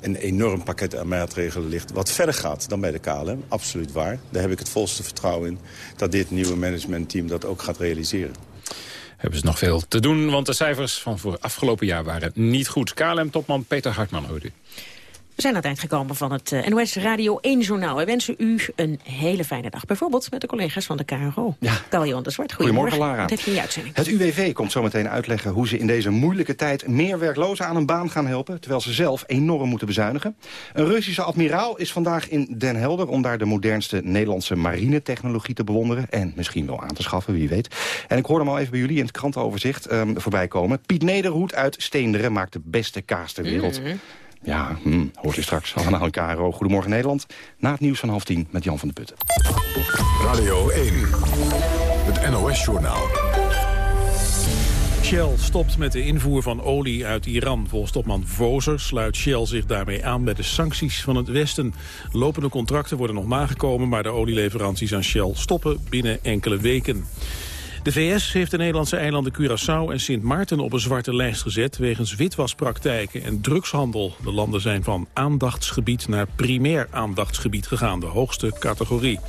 een enorm pakket aan maatregelen ligt... wat verder gaat dan bij de KLM, absoluut waar. Daar heb ik het volste vertrouwen in dat dit nieuwe managementteam dat ook gaat realiseren hebben ze nog veel te doen, want de cijfers van voor afgelopen jaar waren niet goed. KLM-topman Peter Hartman hoorde u. We zijn aan het eind gekomen van het uh, NOS Radio 1 Journaal. We wensen u een hele fijne dag. Bijvoorbeeld met de collega's van de KRO. Ja. Carl-Johan de Zwart, goedemorgen. goedemorgen. Lara. Wat heeft je in je uitzending? Het UWV komt zo meteen uitleggen hoe ze in deze moeilijke tijd... meer werklozen aan een baan gaan helpen... terwijl ze zelf enorm moeten bezuinigen. Een Russische admiraal is vandaag in Den Helder... om daar de modernste Nederlandse marinetechnologie te bewonderen... en misschien wel aan te schaffen, wie weet. En ik hoorde hem al even bij jullie in het krantenoverzicht um, voorbij komen. Piet Nederhoed uit Steenderen maakt de beste kaas ter wereld. Mm. Ja, hm, hoort u straks allemaal een KRO. Goedemorgen Nederland. Na het nieuws van half tien met Jan van der Putten. Radio 1, het NOS-journaal. Shell stopt met de invoer van olie uit Iran. Volgens topman Vozer sluit Shell zich daarmee aan bij de sancties van het Westen. Lopende contracten worden nog nagekomen, maar de olieleveranties aan Shell stoppen binnen enkele weken. De VS heeft de Nederlandse eilanden Curaçao en Sint Maarten op een zwarte lijst gezet wegens witwaspraktijken en drugshandel. De landen zijn van aandachtsgebied naar primair aandachtsgebied gegaan, de hoogste categorie.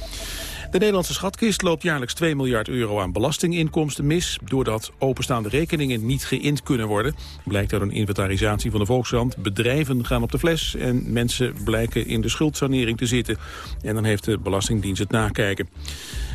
De Nederlandse schatkist loopt jaarlijks 2 miljard euro aan belastinginkomsten mis... doordat openstaande rekeningen niet geïnd kunnen worden. Blijkt uit een inventarisatie van de Volkskrant. Bedrijven gaan op de fles en mensen blijken in de schuldsanering te zitten. En dan heeft de Belastingdienst het nakijken.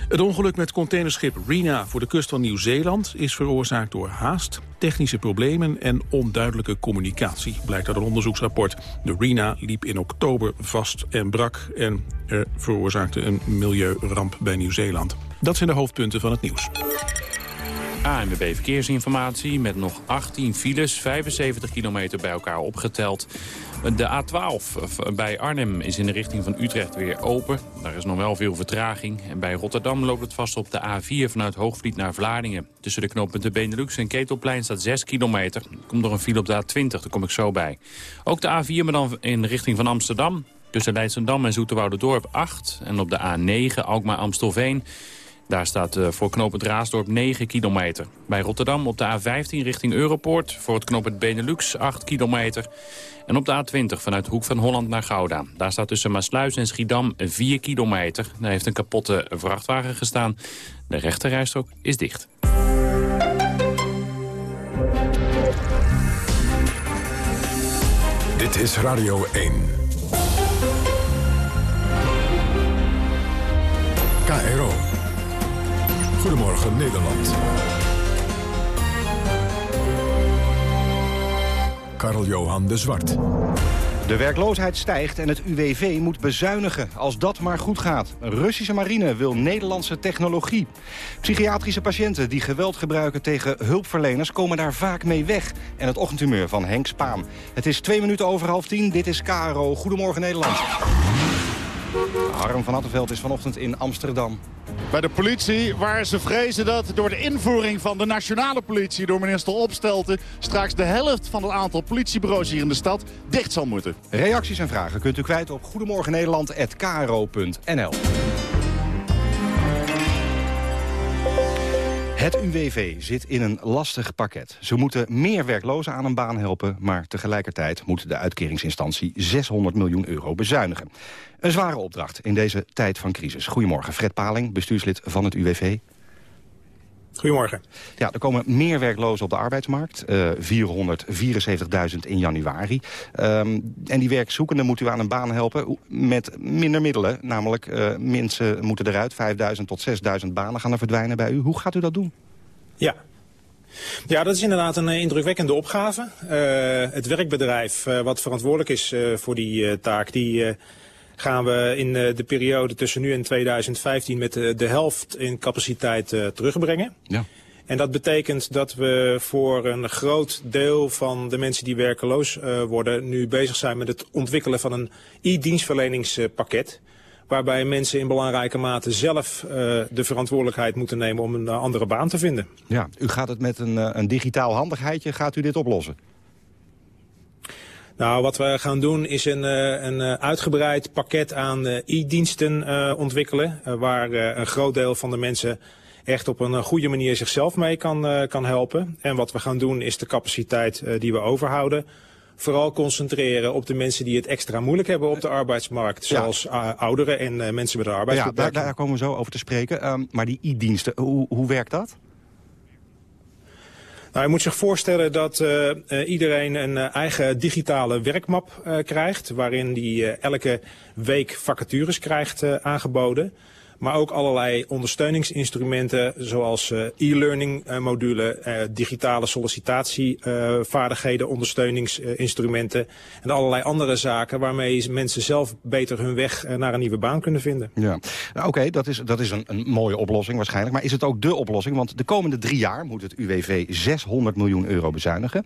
Het ongeluk met containerschip Rena voor de kust van Nieuw-Zeeland is veroorzaakt door haast, technische problemen en onduidelijke communicatie, blijkt uit een onderzoeksrapport. De Rena liep in oktober vast en brak en er veroorzaakte een milieuramp bij Nieuw-Zeeland. Dat zijn de hoofdpunten van het nieuws. ANWB Verkeersinformatie met nog 18 files, 75 kilometer bij elkaar opgeteld. De A12 bij Arnhem is in de richting van Utrecht weer open. Daar is nog wel veel vertraging. En bij Rotterdam loopt het vast op de A4 vanuit Hoogvliet naar Vlaardingen. Tussen de knooppunten Benelux en Ketelplein staat 6 kilometer. Er komt nog een file op de A20, daar kom ik zo bij. Ook de A4, maar dan in de richting van Amsterdam. Tussen Leidschendam en Dorp 8. En op de A9 Alkmaar-Amstelveen daar staat uh, voor knooppunt Raasdorp 9 kilometer. Bij Rotterdam op de A15 richting Europoort. Voor het knooppunt Benelux 8 kilometer. En op de A20 vanuit Hoek van Holland naar Gouda. Daar staat tussen Maasluis en Schiedam 4 kilometer. Daar heeft een kapotte vrachtwagen gestaan. De rechterrijstrook is dicht. Dit is Radio 1. KRO. Goedemorgen Nederland. Karl-Johan de Zwart. De werkloosheid stijgt en het UWV moet bezuinigen als dat maar goed gaat. Russische marine wil Nederlandse technologie. Psychiatrische patiënten die geweld gebruiken tegen hulpverleners... komen daar vaak mee weg. En het ochtendhumeur van Henk Spaan. Het is twee minuten over half tien. Dit is KRO. Goedemorgen Nederland. Harm van Attenveld is vanochtend in Amsterdam. Bij de politie, waar ze vrezen dat door de invoering van de nationale politie... door minister Opstelten straks de helft van het aantal politiebureaus hier in de stad dicht zal moeten. Reacties en vragen kunt u kwijt op goedemorgennederland.kro.nl. Het UWV zit in een lastig pakket. Ze moeten meer werklozen aan een baan helpen... maar tegelijkertijd moet de uitkeringsinstantie 600 miljoen euro bezuinigen. Een zware opdracht in deze tijd van crisis. Goedemorgen, Fred Paling, bestuurslid van het UWV. Goedemorgen. Ja, er komen meer werklozen op de arbeidsmarkt. Uh, 474.000 in januari. Um, en die werkzoekenden moet u aan een baan helpen met minder middelen. Namelijk, uh, mensen moeten eruit. 5.000 tot 6.000 banen gaan er verdwijnen bij u. Hoe gaat u dat doen? Ja, ja, dat is inderdaad een indrukwekkende opgave. Uh, het werkbedrijf uh, wat verantwoordelijk is uh, voor die taak... die gaan we in de periode tussen nu en 2015 met de, de helft in capaciteit uh, terugbrengen. Ja. En dat betekent dat we voor een groot deel van de mensen die werkeloos worden... nu bezig zijn met het ontwikkelen van een e-dienstverleningspakket... waarbij mensen in belangrijke mate zelf uh, de verantwoordelijkheid moeten nemen om een andere baan te vinden. Ja, u gaat het met een, een digitaal handigheidje, gaat u dit oplossen? Nou, wat we gaan doen is een, een uitgebreid pakket aan e-diensten uh, ontwikkelen. Waar een groot deel van de mensen echt op een goede manier zichzelf mee kan, kan helpen. En wat we gaan doen is de capaciteit die we overhouden vooral concentreren op de mensen die het extra moeilijk hebben op de arbeidsmarkt. Zoals ja. ouderen en mensen met een arbeidsbeperking. Ja, daar, daar, komen we zo over te spreken. Um, maar die e-diensten, hoe, hoe werkt dat? Nou, je moet zich voorstellen dat uh, uh, iedereen een uh, eigen digitale werkmap krijgt... waarin die elke week vacatures krijgt aangeboden maar ook allerlei ondersteuningsinstrumenten zoals uh, e-learning uh, module, uh, digitale sollicitatievaardigheden, ondersteuningsinstrumenten en allerlei andere zaken waarmee mensen zelf beter hun weg naar een nieuwe baan kunnen vinden. Ja, nou, oké, okay, dat is, dat is een, een mooie oplossing waarschijnlijk, maar is het ook de oplossing? Want de komende drie jaar moet het UWV 600 miljoen euro bezuinigen.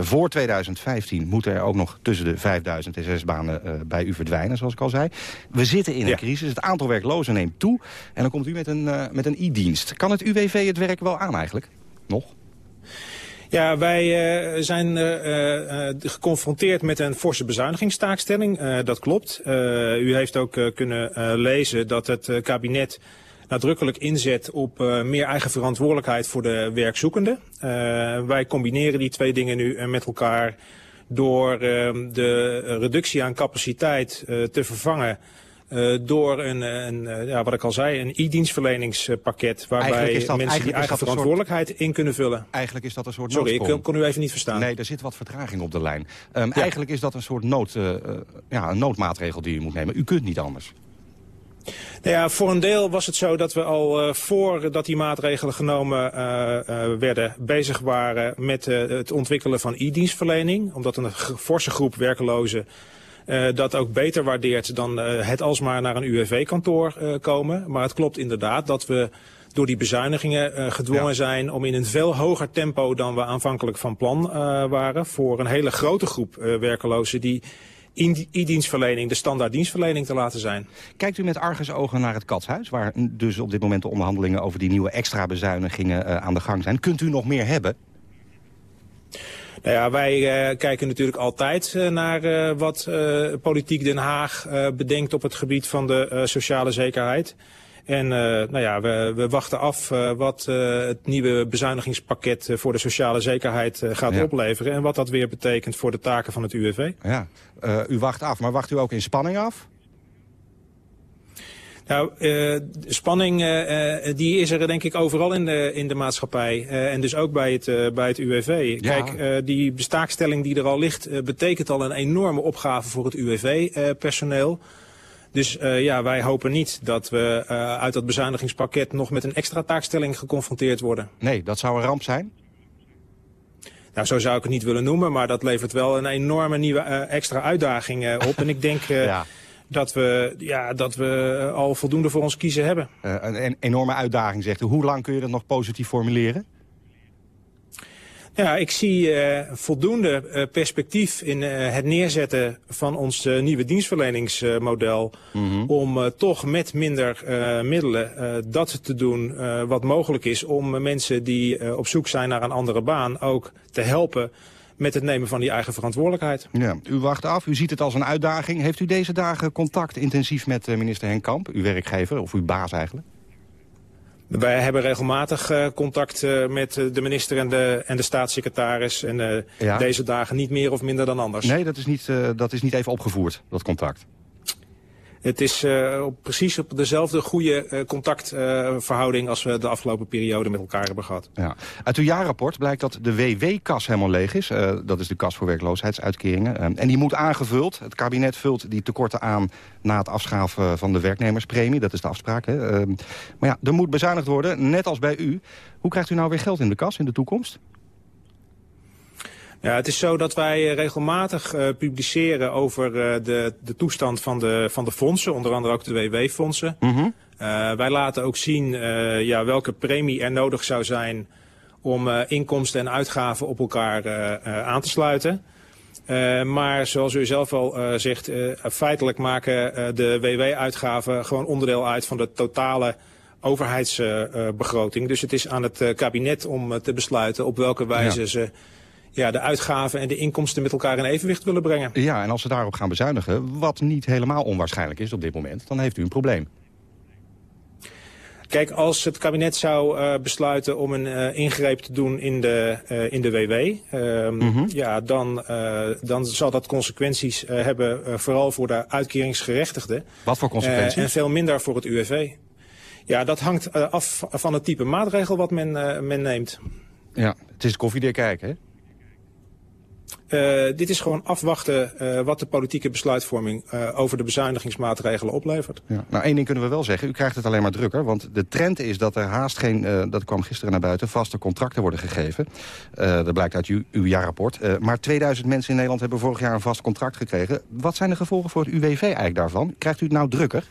voor 2015 moeten er ook nog tussen de 5000 en 6 banen bij u verdwijnen, zoals ik al zei. We zitten in een ja. crisis, het aantal werklozen neemt toe. En dan komt u met een, uh, met een e-dienst. Kan het UWV het werk wel aan eigenlijk? Nog? Ja, wij uh, zijn uh, geconfronteerd met een forse bezuinigingstaakstelling. dat klopt. u heeft ook kunnen lezen dat het kabinet nadrukkelijk inzet op meer eigen verantwoordelijkheid voor de werkzoekenden. wij combineren die twee dingen nu met elkaar door ehm, de reductie aan capaciteit te vervangen door een, een uh, ja, wat ik al zei, een e-dienstverleningspakket... waarbij mensen die eigen verantwoordelijkheid in kunnen vullen. Eigenlijk is dat een soort Sorry, ik kon u even niet verstaan. Nee, er zit wat vertraging op de lijn. Um, ja. Eigenlijk is dat een soort nood, uh, ja, een noodmaatregel die u moet nemen. U kunt niet anders. Nou ja, voor een deel was het zo dat we al uh, voordat die maatregelen genomen uh, uh, werden... bezig waren met het ontwikkelen van e-dienstverlening. Omdat een forse groep werkelozen uh, dat ook beter waardeert dan uh, het alsmaar naar een UWV-kantoor uh, komen. Maar het klopt inderdaad dat we door die bezuinigingen gedwongen ja. zijn om in een veel hoger tempo dan we aanvankelijk van plan waren voor een hele grote groep werkelozen die e-dienstverlening, de standaard dienstverlening te laten zijn. Kijkt u met argusogen naar het katshuis, waar dus op dit moment de onderhandelingen over die nieuwe extra bezuinigingen aan de gang zijn. Kunt u nog meer hebben? Nou ja, wij uh, kijken natuurlijk altijd uh, naar uh, wat politiek Den Haag bedenkt op het gebied van de sociale zekerheid. En nou ja, we, we wachten af wat het nieuwe bezuinigingspakket voor de sociale zekerheid gaat ja. opleveren. En wat dat weer betekent voor de taken van het UWV. Ja, u wacht af, maar wacht u ook in spanning af? Nou, uh, spanning uh, die is er denk ik overal in de, in de maatschappij. Uh, en dus ook bij het, bij het UWV. Ja. Kijk, die bestaakstelling die er al ligt... betekent al een enorme opgave voor het UWV-personeel. dus ja, wij hopen niet dat we uit dat bezuinigingspakket... nog met een extra taakstelling geconfronteerd worden. Nee, dat zou een ramp zijn? Nou, zo zou ik het niet willen noemen, maar dat levert wel een enorme nieuwe extra uitdaging op. en ik denk... ja dat we, ja, dat we al voldoende voor ons kiezen hebben. Uh, een, een, enorme uitdaging, zegt u. Hoe lang kun je dat nog positief formuleren? Ja, ik zie uh, voldoende uh, perspectief in uh, het neerzetten van ons nieuwe dienstverleningsmodel... Mm -hmm. om toch met minder middelen dat te doen wat mogelijk is... om mensen die op zoek zijn naar een andere baan ook te helpen met het nemen van die eigen verantwoordelijkheid. Ja, u wacht af, u ziet het als een uitdaging. Heeft u deze dagen contact intensief met minister Henk Kamp, uw werkgever, of uw baas eigenlijk? Wij hebben regelmatig uh, contact uh, met de minister en de, en de staatssecretaris. En uh, ja. deze dagen niet meer of minder dan anders. Nee, dat is niet, dat is niet even opgevoerd, dat contact. Het is uh, op, precies op dezelfde goede uh, contactverhouding uh, als we de afgelopen periode met elkaar hebben gehad. Ja. Uit uw jaarrapport blijkt dat de WW-kas helemaal leeg is. dat is de kas voor werkloosheidsuitkeringen. en die moet aangevuld. Het kabinet vult die tekorten aan na het afschaffen van de werknemerspremie. Dat is de afspraak. Hè? maar ja, er moet bezuinigd worden, net als bij u. Hoe krijgt u nou weer geld in de kas in de toekomst? Ja, het is zo dat wij regelmatig uh, publiceren over uh, de, de toestand van de, van de fondsen, onder andere ook de WW-fondsen. Mm -hmm. uh, wij laten ook zien ja, welke premie er nodig zou zijn om inkomsten en uitgaven op elkaar aan te sluiten. maar zoals u zelf al zegt, feitelijk maken de WW-uitgaven gewoon onderdeel uit van de totale overheidsbegroting. dus het is aan het kabinet om te besluiten op welke wijze ja. ze ja, de uitgaven en de inkomsten met elkaar in evenwicht willen brengen. Ja, en als ze daarop gaan bezuinigen, wat niet helemaal onwaarschijnlijk is op dit moment, dan heeft u een probleem. Kijk, als het kabinet zou uh, besluiten om een uh, ingreep te doen in de, uh, in de WW... Mm -hmm. ja, dan, dan zal dat consequenties hebben, vooral voor de uitkeringsgerechtigden. Wat voor consequenties? en veel minder voor het UWV. Ja, dat hangt af van het type maatregel wat men, men neemt. Ja, het is koffiedik kijken, hè? Uh, dit is gewoon afwachten uh, wat de politieke besluitvorming uh, over de bezuinigingsmaatregelen oplevert. Ja. Nou, één ding kunnen we wel zeggen. U krijgt het alleen maar drukker. Want de trend is dat er haast geen, dat kwam gisteren naar buiten, vaste contracten worden gegeven. dat blijkt uit uw, uw jaarrapport. maar 2000 mensen in Nederland hebben vorig jaar een vast contract gekregen. Wat zijn de gevolgen voor het UWV eigenlijk daarvan? Krijgt u het nou drukker?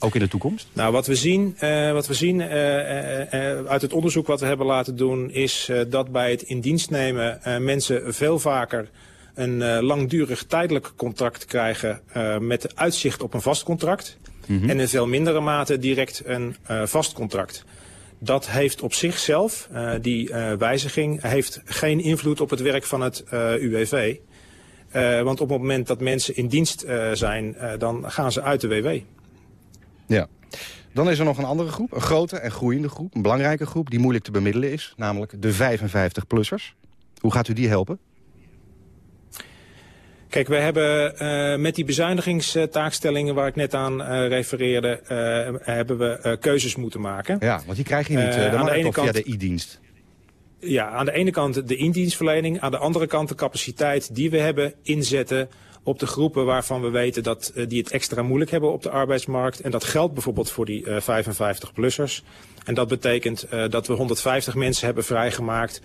Ook in de toekomst? Nou, wat we zien, uh, wat we zien uh, uh, uit het onderzoek wat we hebben laten doen... is dat bij het in dienst nemen mensen veel vaker een langdurig tijdelijk contract krijgen... met uitzicht op een vast contract. Mm -hmm. En in veel mindere mate direct een vast contract. Dat heeft op zichzelf, die wijziging, heeft geen invloed op het werk van het UWV. want op het moment dat mensen in dienst zijn, dan gaan ze uit de WW. Dan is er nog een andere groep, een grote en groeiende groep, een belangrijke groep... die moeilijk te bemiddelen is, namelijk de 55-plussers. Hoe gaat u die helpen? Kijk, we hebben uh, met die bezuinigingstaakstellingen waar ik net aan uh, refereerde, uh, hebben we keuzes moeten maken. Ja, want die krijg je niet de aan de ene kant, via de e-dienst. Ja, aan de ene kant de indienstverlening, aan de andere kant de capaciteit die we hebben inzetten op de groepen waarvan we weten dat die het extra moeilijk hebben op de arbeidsmarkt. En dat geldt bijvoorbeeld voor die 55-plussers. En dat betekent dat we 150 mensen hebben vrijgemaakt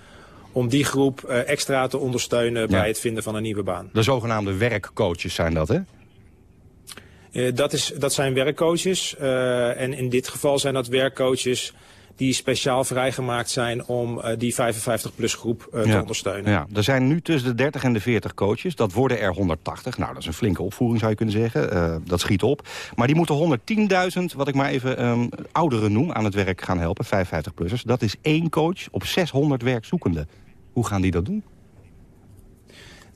om die groep extra te ondersteunen bij het vinden van een nieuwe baan. De zogenaamde werkcoaches zijn dat, hè? Uh, dat, is, dat zijn werkcoaches. Uh, en in dit geval zijn dat werkcoaches die speciaal vrijgemaakt zijn om die 55-plus groep ja. te ondersteunen. Ja, er zijn nu tussen de 30 en de 40 coaches. Dat worden er 180. Nou, dat is een flinke opvoering zou je kunnen zeggen. dat schiet op. Maar die moeten 110.000, wat ik maar even um, ouderen noem, aan het werk gaan helpen. 55-plussers. Dat is één coach op 600 werkzoekenden. Hoe gaan die dat doen?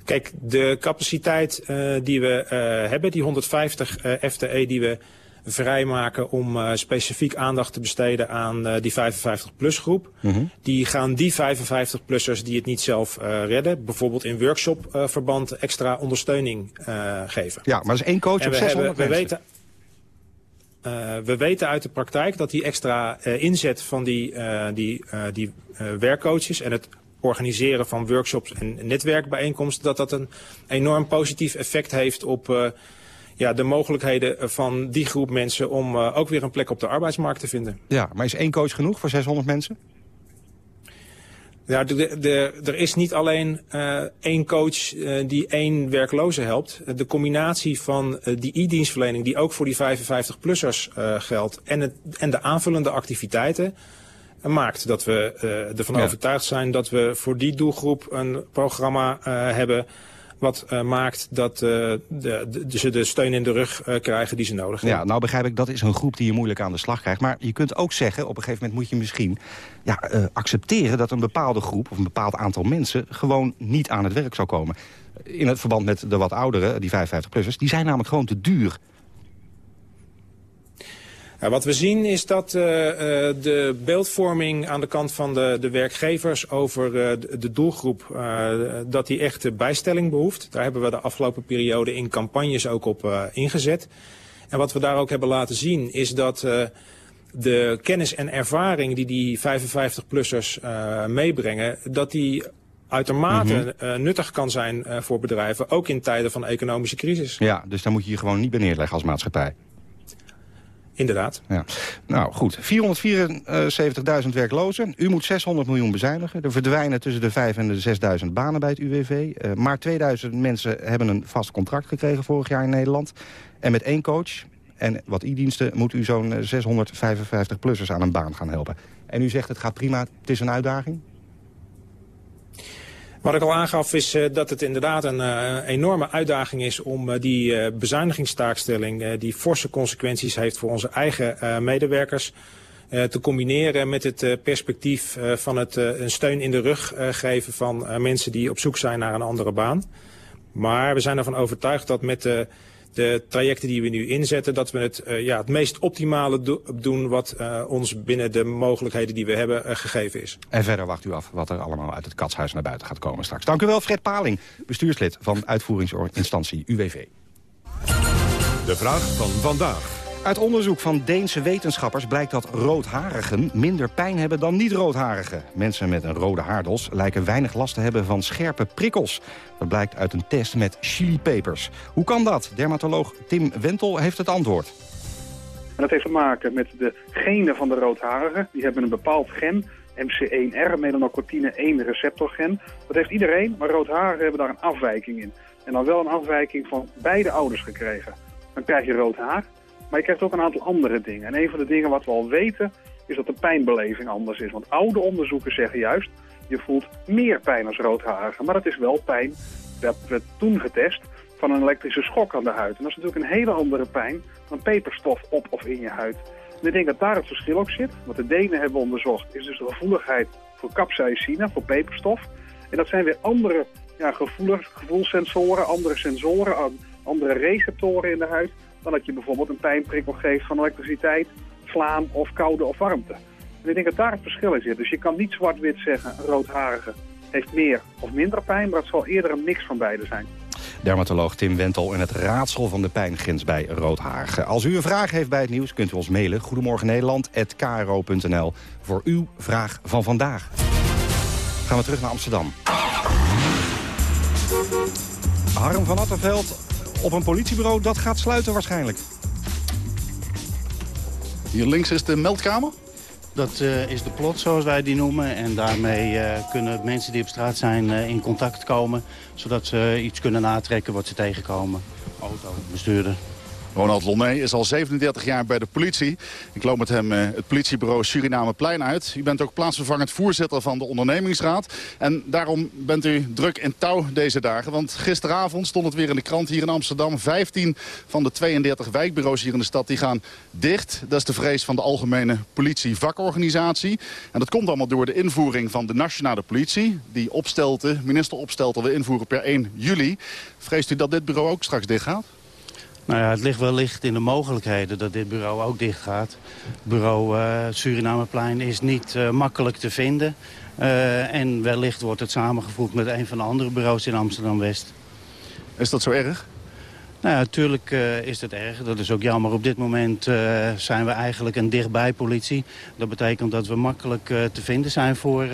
Kijk, de capaciteit uh, die we uh, hebben, die 150 uh, FTE die we vrijmaken om specifiek aandacht te besteden aan die 55-plus groep. Mm -hmm. Die gaan die 55-plussers die het niet zelf redden, bijvoorbeeld in workshopverband extra ondersteuning geven. Ja, maar is één coach en op 600 hebben, we weten, uh, we weten uit de praktijk dat die extra uh, inzet van die, uh, die, die werkcoaches en het organiseren van workshops en netwerkbijeenkomsten... dat dat een enorm positief effect heeft op uh, ja, de mogelijkheden van die groep mensen... om uh, ook weer een plek op de arbeidsmarkt te vinden. Ja, maar is één coach genoeg voor 600 mensen? Ja, de, de, er is niet alleen uh, één coach uh, die één werkloze helpt. De combinatie van uh, die e-dienstverlening die ook voor die 55-plussers geldt... En, het, en de aanvullende activiteiten maakt. Dat we ervan ja. overtuigd zijn dat we voor die doelgroep een programma hebben wat uh, maakt dat uh, de, de, ze de steun in de rug uh, krijgen die ze nodig hebben. Ja, nou begrijp ik, dat is een groep die je moeilijk aan de slag krijgt. Maar je kunt ook zeggen, op een gegeven moment moet je misschien ja, accepteren... dat een bepaalde groep of een bepaald aantal mensen gewoon niet aan het werk zou komen. In het verband met de wat ouderen, die 55-plussers, die zijn namelijk gewoon te duur. Ja, wat we zien is dat uh, de beeldvorming aan de kant van de, de werkgevers over uh, de doelgroep, uh, dat die echt bijstelling behoeft. Daar hebben we de afgelopen periode in campagnes ook op ingezet. En wat we daar ook hebben laten zien is dat de kennis en ervaring die die 55-plussers meebrengen, dat die uitermate mm -hmm. nuttig kan zijn voor bedrijven, ook in tijden van economische crisis. Ja, dus daar moet je je gewoon niet bij neerleggen als maatschappij. Inderdaad. Ja. Nou goed, 474.000 werklozen. U moet 600 miljoen bezuinigen. Er verdwijnen tussen de 5 en de 6.000 banen bij het UWV. Eh, maar 2000 mensen hebben een vast contract gekregen vorig jaar in Nederland. En met één coach en wat e-diensten moet u zo'n 655-plussers aan een baan gaan helpen. En u zegt het gaat prima, het is een uitdaging? Wat ik al aangaf is uh, dat het inderdaad een uh, enorme uitdaging is om uh, die bezuinigingstaakstelling, die forse consequenties heeft voor onze eigen medewerkers, te combineren met het perspectief van het een steun in de rug geven van mensen die op zoek zijn naar een andere baan. Maar we zijn ervan overtuigd dat met de de trajecten die we nu inzetten, dat we het, uh, ja, het meest optimale do doen wat uh, ons binnen de mogelijkheden die we hebben uh, gegeven is. En verder wacht u af wat er allemaal uit het katshuis naar buiten gaat komen straks. Dank u wel, Fred Paling, bestuurslid van uitvoeringsinstantie UWV. De vraag van vandaag. Uit onderzoek van Deense wetenschappers blijkt dat roodharigen minder pijn hebben dan niet-roodharigen. Mensen met een rode haardos lijken weinig last te hebben van scherpe prikkels. Dat blijkt uit een test met chilipepers. Hoe kan dat? Dermatoloog Tim Wentel heeft het antwoord. dat heeft te maken met de genen van de roodharigen. Die hebben een bepaald gen, MC1R, melanocortine 1 receptorgen. Dat heeft iedereen, maar roodharigen hebben daar een afwijking in. En dan wel een afwijking van beide ouders gekregen. Dan krijg je rood haar. Maar je krijgt ook een aantal andere dingen. En een van de dingen wat we al weten is dat de pijnbeleving anders is. Want oude onderzoeken zeggen juist, je voelt meer pijn als roodharige. Maar dat is wel pijn, dat we toen getest, van een elektrische schok aan de huid. En dat is natuurlijk een hele andere pijn dan peperstof op of in je huid. En ik denk dat daar het verschil ook zit. Wat de Denen hebben onderzocht is dus de gevoeligheid voor capsaicine, voor peperstof. En dat zijn weer andere ja, gevoelssensoren, andere sensoren, andere receptoren in de huid... dan dat je bijvoorbeeld een pijnprikkel geeft van elektriciteit, vlaam of koude of warmte. Ik denk dat daar het verschil in zit. Dus je kan niet zwart-wit zeggen, roodharige heeft meer of minder pijn... maar het zal eerder een mix van beide zijn. Dermatoloog Tim Wentel en het raadsel van de pijngrens bij Roodhagen. Als u een vraag heeft bij het nieuws kunt u ons mailen. Goedemorgen Nederland@kro.nl voor uw vraag van vandaag. Gaan we terug naar Amsterdam. Harm van Attenveld op een politiebureau, dat gaat sluiten waarschijnlijk. Hier links is de meldkamer? Dat uh, is de plot, zoals wij die noemen. En daarmee uh, kunnen mensen die op straat zijn uh, in contact komen... zodat ze iets kunnen natrekken wat ze tegenkomen. Auto, bestuurder. Ronald Lonné is al 37 jaar bij de politie. Ik loop met hem het politiebureau Surinameplein uit. U bent ook plaatsvervangend voorzitter van de ondernemingsraad. En daarom bent u druk in touw deze dagen. Want gisteravond stond het weer in de krant hier in Amsterdam. 15 van de 32 wijkbureaus hier in de stad die gaan dicht. Dat is de vrees van de Algemene Politievakorganisatie. En dat komt allemaal door de invoering van de nationale politie. Die opstelte, minister Opstelten wil invoeren per 1 juli. Vreest u dat dit bureau ook straks dicht gaat? Nou ja, het ligt wellicht in de mogelijkheden dat dit bureau ook dicht gaat. Bureau uh, Surinameplein is niet uh, makkelijk te vinden. Uh, en wellicht wordt het samengevoegd met een van de andere bureaus in Amsterdam-West. Is dat zo erg? Nou ja, natuurlijk uh, is het erg. Dat is ook jammer. Op dit moment uh, zijn we eigenlijk een dichtbij politie. Dat betekent dat we makkelijk uh, te vinden zijn voor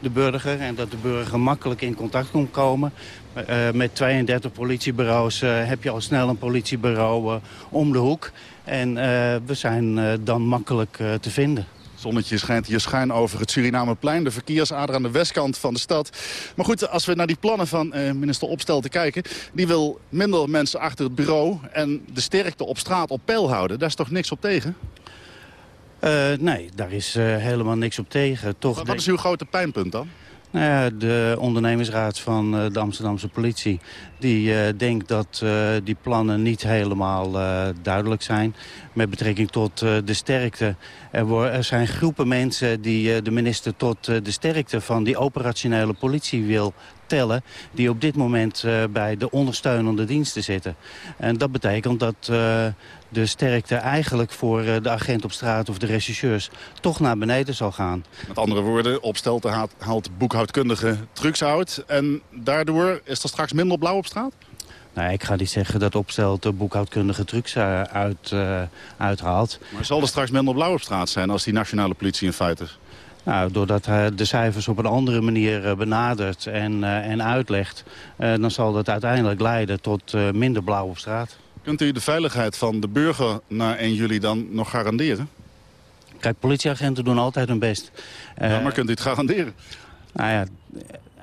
de burger. En dat de burger makkelijk in contact kon komen. Met 32 politiebureaus heb je al snel een politiebureau om de hoek. En we zijn dan makkelijk te vinden zonnetje schijnt hier schuin over het Surinameplein. De verkeersader aan de westkant van de stad. Maar goed, als we naar die plannen van minister Opstelten kijken... die wil minder mensen achter het bureau en de sterkte op straat op peil houden. Daar is toch niks op tegen? Nee, daar is helemaal niks op tegen. Toch wat, wat is uw grote pijnpunt dan? Nou ja, de ondernemingsraad van uh, de Amsterdamse politie... die uh, denkt dat uh, die plannen niet helemaal duidelijk zijn... met betrekking tot de sterkte. Er, er, zijn groepen mensen die de minister tot de sterkte... van die operationele politie wil tellen... die op dit moment bij de ondersteunende diensten zitten. En dat betekent dat de sterkte eigenlijk voor de agent op straat of de rechercheurs toch naar beneden zal gaan. Met andere woorden, Opstelten haalt, haalt boekhoudkundige trucs uit... en daardoor is er straks minder blauw op straat? Nou, ik ga niet zeggen dat Opstelten boekhoudkundige trucs uit, uithaalt. Maar zal er straks minder blauw op straat zijn als die nationale politie in feite is? Nou, doordat hij de cijfers op een andere manier benadert en, uh, en uitlegt... Uh, dan zal dat uiteindelijk leiden tot minder blauw op straat. Kunt u de veiligheid van de burger na 1 juli dan nog garanderen? Kijk, politieagenten doen altijd hun best. Ja, maar kunt u het garanderen? Nou ja,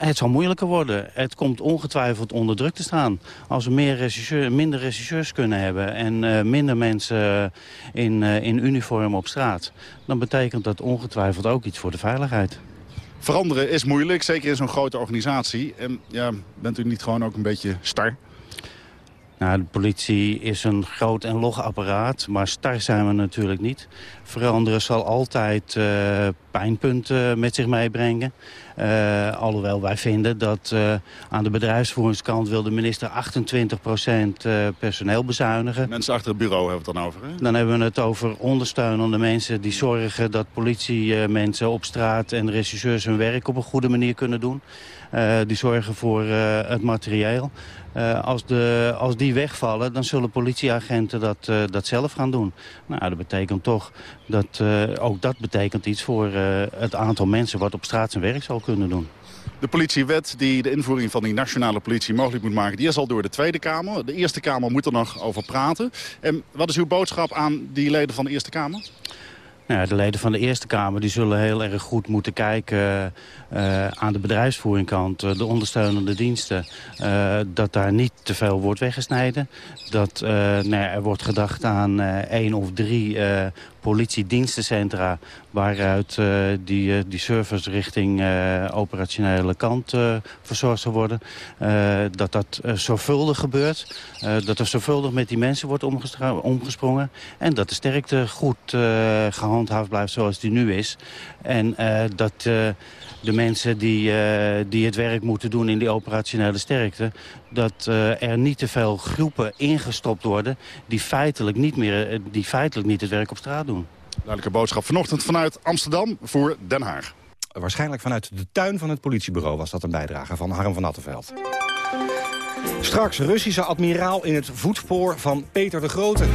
het zal moeilijker worden. Het komt ongetwijfeld onder druk te staan. Als we meer regisseur, minder regisseurs kunnen hebben... en uh, minder mensen in, uh, in uniform op straat... dan betekent dat ongetwijfeld ook iets voor de veiligheid. Veranderen is moeilijk, zeker in zo'n grote organisatie. En ja, bent u niet gewoon ook een beetje star? Nou, de politie is een groot en log apparaat, maar star zijn we natuurlijk niet. Veranderen zal altijd uh, pijnpunten met zich meebrengen. Uh, alhoewel wij vinden dat uh, aan de bedrijfsvoeringskant wil de minister 28% personeel bezuinigen. Mensen achter het bureau hebben we het dan over, hè? Dan hebben we het over ondersteunende mensen die zorgen dat politiemensen op straat en regisseurs hun werk op een goede manier kunnen doen. Uh, die zorgen voor uh, het materieel. Uh, als, de, als die wegvallen, dan zullen politieagenten dat, dat zelf gaan doen. Nou, dat betekent toch dat ook dat betekent iets voor het aantal mensen wat op straat zijn werk zal kunnen doen. De politiewet die de invoering van die nationale politie mogelijk moet maken... die is al door de Tweede Kamer. De Eerste Kamer moet er nog over praten. En wat is uw boodschap aan die leden van de Eerste Kamer? Nou, de leden van de Eerste Kamer die zullen heel erg goed moeten kijken uh, aan de bedrijfsvoeringkant, uh, de ondersteunende diensten, dat daar niet te veel wordt weggesneden. Dat nou, er wordt gedacht aan één of drie politiedienstencentra... waaruit die, die service richting operationele kant verzorgd zal worden. dat dat zorgvuldig gebeurt. dat er zorgvuldig met die mensen wordt omgesprongen. En dat de sterkte goed gehandhaafd blijft zoals die nu is. En dat de mensen die, uh, die het werk moeten doen in die operationele sterkte... dat uh, er niet te veel groepen ingestopt worden die feitelijk, niet meer, eh, die feitelijk niet het werk op straat doen. Duidelijke boodschap vanochtend vanuit Amsterdam voor Den Haag. Waarschijnlijk vanuit de tuin van het politiebureau was dat een bijdrage van Harm van Attenveld. Straks Russische admiraal in het voetspoor van Peter de Grote.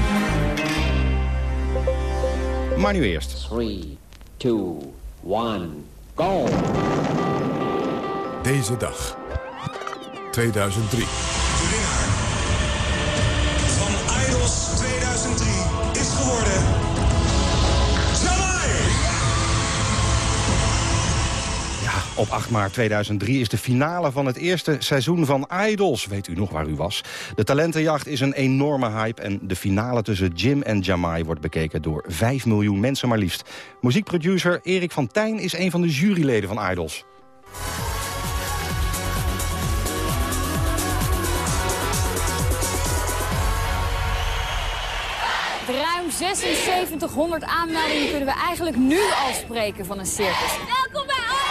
Maar nu eerst. 3, 2, 1... Deze dag. 2003. Op 8 maart 2003 is de finale van het eerste seizoen van Idols. Weet u nog waar u was? De talentenjacht is een enorme hype... en de finale tussen Jim en Jamai wordt bekeken door 5 miljoen mensen maar liefst. Muziekproducer Erik van Tijn is een van de juryleden van Idols. Ruim 7600 aanmeldingen kunnen we eigenlijk nu al spreken van een circus. Welkom bij!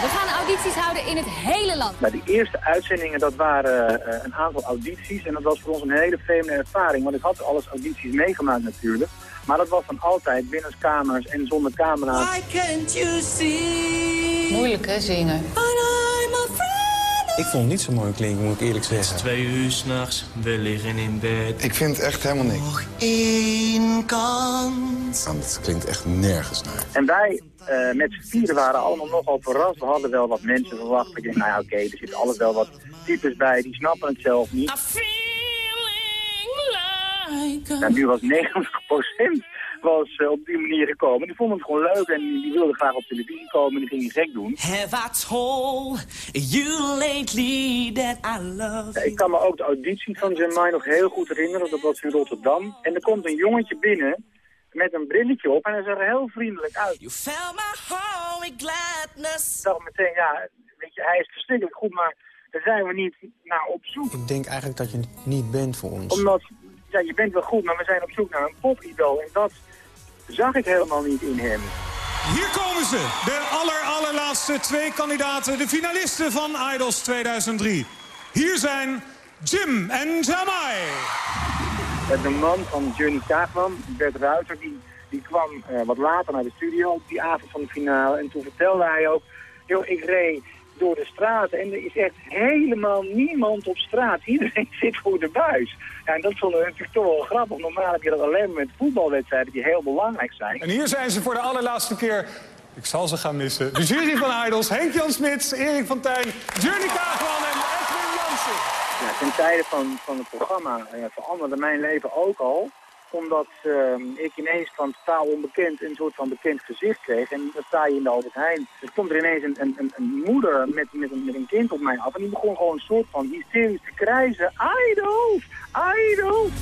We gaan audities houden in het hele land. Bij de eerste uitzendingen, dat waren uh, een aantal audities. En dat was voor ons een hele vreemde ervaring. Want ik had alles audities meegemaakt natuurlijk. Maar dat was dan altijd binnen kamers en zonder camera's. Why can't you see? Moeilijk hè, zingen. Ik vond het niet zo mooi klinken, moet ik eerlijk zeggen. Het is twee uur s'nachts, we liggen in bed. Ik vind het echt helemaal niks. Nog één kans. Het klinkt echt nergens naar. En wij uh, met z'n vieren waren allemaal nogal verrast. We hadden wel wat mensen verwacht. Ik dacht, nou ja, oké, okay, er zitten alles wel wat types bij. Die snappen het zelf niet. Like nou, nu was 90% was uh, op die manier gekomen. Die vonden het gewoon leuk en die, wilden graag op televisie komen en die gingen gek doen. Have I told you lately that I love ja, ik kan me ook de auditie van Zemai nog heel goed herinneren. Dat was in Rotterdam. En er komt een jongetje binnen met een brilletje op en hij zag er heel vriendelijk uit. You my gladness. Ik dacht meteen, ja, weet je, hij is verschrikkelijk goed, maar daar zijn we niet naar op zoek. Ik denk eigenlijk dat je niet bent voor ons. Omdat, ja, je bent wel goed, maar we zijn op zoek naar een popidool. En dat zag ik helemaal niet in hem. Hier komen ze, de aller, allerlaatste twee kandidaten, de finalisten van Idols 2003. Hier zijn Jim en Jamai. De man van Journey Kaagman, Bert Ruiter, die, die kwam uh, wat later naar de studio op die avond van de finale. En toen vertelde hij ook, joh, ik reed door de straten en er is echt helemaal niemand op straat. Iedereen zit voor de buis. Ja, en dat vonden we natuurlijk toch wel grappig. Normaal heb je dat alleen maar met voetbalwedstrijden die heel belangrijk zijn. En hier zijn ze voor de allerlaatste keer. Ik zal ze gaan missen. De jury van Idols, Henk-Jan Smits, Erik van Tijn, Journey Kaagman en Edwin Jansen. Ja, ten tijde van, van het programma uh, veranderde mijn leven ook al omdat uh, ik ineens van totaal onbekend een soort van bekend gezicht kreeg. En dan sta je in de Albert. Er komt er ineens een, een, een moeder met, met, een, met een kind op mij af. En die begon gewoon een soort van hysterisch te krijzen. Idols! Idols!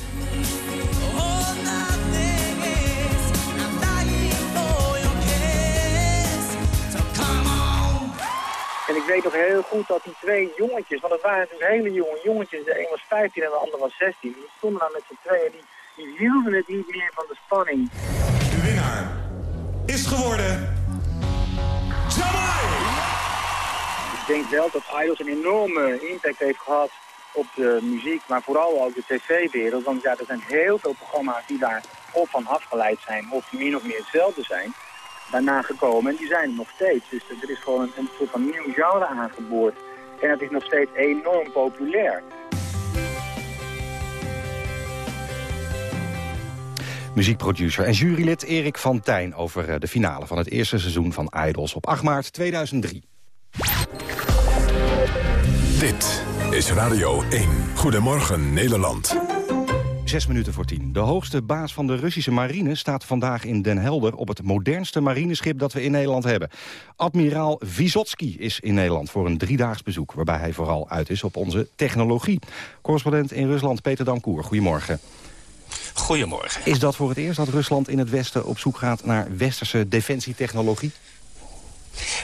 En ik weet nog heel goed dat die twee jongetjes, want het waren natuurlijk hele jonge jongetjes, de een was 15 en de ander was 16, die stonden daar met z'n tweeën, die, die hielden het niet meer van de spanning. De winnaar is geworden... Jamai! Ik denk wel dat Idols een enorme impact heeft gehad op de muziek, maar vooral ook de tv-wereld. Want ja, er zijn heel veel programma's die daar of van afgeleid zijn of min of meer hetzelfde zijn daarna gekomen. En die zijn er nog steeds. Dus er is gewoon een, een soort van nieuw genre aangeboord. En het is nog steeds enorm populair. Muziekproducer en jurylid Erik van Tijn over eh, de finale van het eerste seizoen van Idols op 8 maart 2003. Dit is Radio 1. Goedemorgen Nederland. Zes minuten voor tien. De hoogste baas van de Russische marine staat vandaag in Den Helder... op het modernste marineschip dat we in Nederland hebben. Admiraal Vysotsky is in Nederland voor een driedaags bezoek... waarbij hij vooral uit is op onze technologie. Correspondent in Rusland Peter Dankoer, goedemorgen. Goedemorgen. Is dat voor het eerst dat Rusland in het Westen op zoek gaat naar westerse defensietechnologie?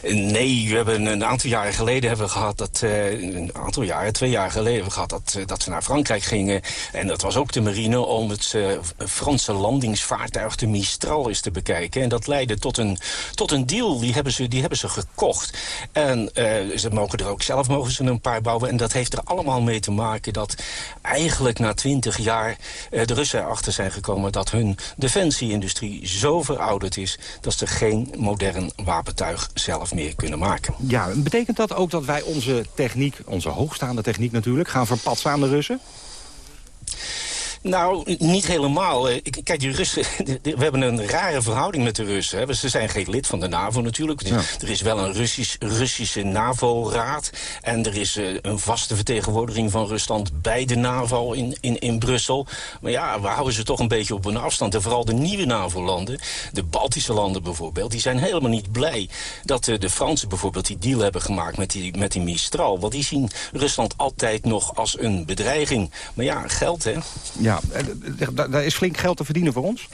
Nee, we hebben een aantal jaren geleden hebben we gehad dat... Uh, een aantal jaren, twee jaar geleden hebben we gehad dat, uh, dat we naar Frankrijk gingen. En dat was ook de marine om het uh, Franse landingsvaartuig de Mistral eens te bekijken. En dat leidde tot een, tot een deal. Die hebben ze, die hebben ze gekocht. En ze mogen er ook zelf mogen ze een paar bouwen. En dat heeft er allemaal mee te maken dat eigenlijk na twintig jaar... de Russen erachter zijn gekomen dat hun defensieindustrie zo verouderd is... dat ze geen modern wapentuig zelf meer kunnen maken. Ja, betekent dat ook dat wij onze techniek, onze hoogstaande techniek natuurlijk... gaan verpatsen aan de Russen? Nou, niet helemaal. Kijk, die Russen, we hebben een rare verhouding met de Russen. Ze zijn geen lid van de NAVO natuurlijk. Ja. Er is wel een Russisch, Russische NAVO-raad. En er is uh, een vaste vertegenwoordiging van Rusland bij de NAVO in, in, in Brussel. Maar ja, we houden ze toch een beetje op een afstand. En vooral de nieuwe NAVO-landen, de Baltische landen bijvoorbeeld... die zijn helemaal niet blij dat uh, de Fransen bijvoorbeeld die deal hebben gemaakt met die, met die Mistral. Want die zien Rusland altijd nog als een bedreiging. Maar ja, geld hè. Ja. Ja, daar is flink geld te verdienen voor ons.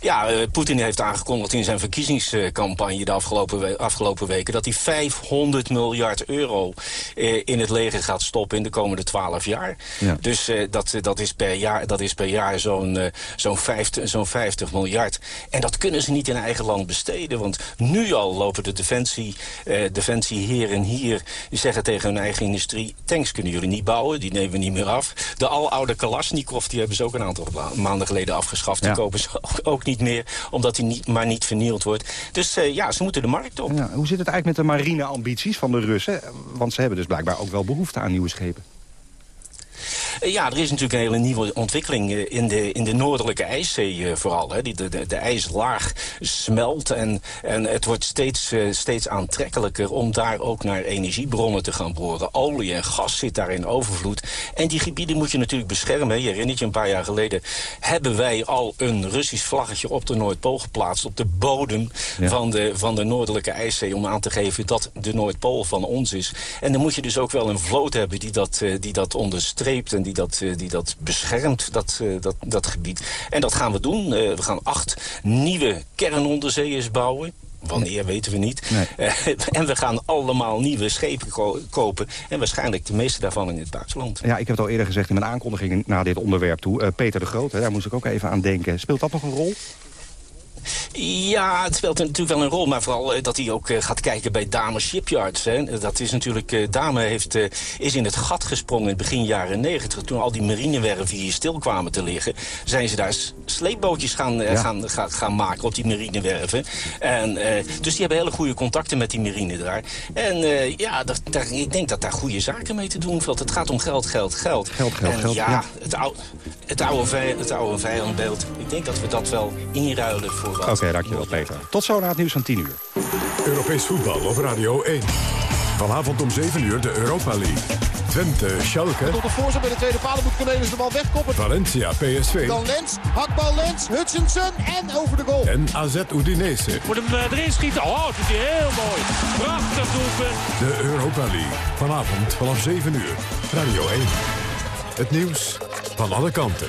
Ja, uh, Poetin heeft aangekondigd in zijn verkiezingscampagne de afgelopen, we afgelopen weken... dat hij 500 miljard euro uh, in het leger gaat stoppen in de komende 12 jaar. Ja. Dus uh, dat, dat is per jaar, dat is per jaar zo'n zo'n 50, zo'n 50 miljard. En dat kunnen ze niet in eigen land besteden. Want nu al lopen de defensie, defensieheren hier... die zeggen tegen hun eigen industrie... tanks kunnen jullie niet bouwen, die nemen we niet meer af. De aloude Kalashnikov die hebben ze ook een aantal maanden geleden afgeschaft. Ja. Die kopen ze ook, niet meer, omdat hij niet, maar niet vernield wordt. Dus uh, ja, ze moeten de markt op. Hoe zit het eigenlijk met de marineambities van de Russen? Want ze hebben dus blijkbaar ook wel behoefte aan nieuwe schepen. Ja, er is natuurlijk een hele nieuwe ontwikkeling eh, in de, in de noordelijke IJszee uh, vooral. Hè. Die, de, de, de ijslaag smelt en, en het wordt steeds, steeds aantrekkelijker om daar ook naar energiebronnen te gaan boren. Olie en gas zit daar in overvloed. En die gebieden moet je natuurlijk beschermen. Je herinnert je, een paar jaar geleden hebben wij al een Russisch vlaggetje op de Noordpool geplaatst. Op de bodem ja. van, de, van de noordelijke IJszee om aan te geven dat de Noordpool van ons is. En dan moet je dus ook wel een vloot hebben die dat, die dat onderstreept en die dat, die dat beschermt, dat, dat, dat gebied. En dat gaan we doen. we gaan acht nieuwe kernonderzeeërs bouwen. Wanneer weten we niet. Nee. En we gaan allemaal nieuwe schepen ko kopen. En waarschijnlijk de meeste daarvan in het buitenland. Ja, ik heb het al eerder gezegd in mijn aankondiging naar dit onderwerp toe. Uh, Peter de Groot, hè, daar moest ik ook even aan denken. Speelt dat nog een rol? Ja, het speelt natuurlijk wel een rol. Maar vooral uh, dat hij ook uh, gaat kijken bij Dame Shipyards. Hè. Dat is natuurlijk... Uh, Dame heeft, is in het gat gesprongen in begin jaren negentig. Toen al die marinewerven hier stil kwamen te liggen... zijn ze daar sleepbootjes gaan, ja. gaan, gaan, gaan, maken op die marinewerven. En, dus die hebben hele goede contacten met die marine daar. En ja, dat, daar, ik denk dat daar goede zaken mee te doen valt. Het gaat om geld, geld, geld. Geld, geld, en, geld. Ja, ja. Het, oude, het, oude het oude vijandbeeld. Ik denk dat we dat wel inruilen voor Oké, okay, dankjewel Peter. Tot zo na het nieuws van 10 uur. Europees voetbal op Radio 1. Vanavond om 7 uur de Europa League. Twente, Schalke. Tot de voorzet bij de tweede paal moet Cornelis de bal wegkoppen. Valencia, PSV. Dan Lens, hakbal Lens, Hutchinson en over de goal. En AZ Udinese. Moet hem uh, erin schieten. Oh, dat is heel mooi. Prachtig doelpunt. De Europa League. Vanavond vanaf 7 uur. Radio 1. Het nieuws van alle kanten.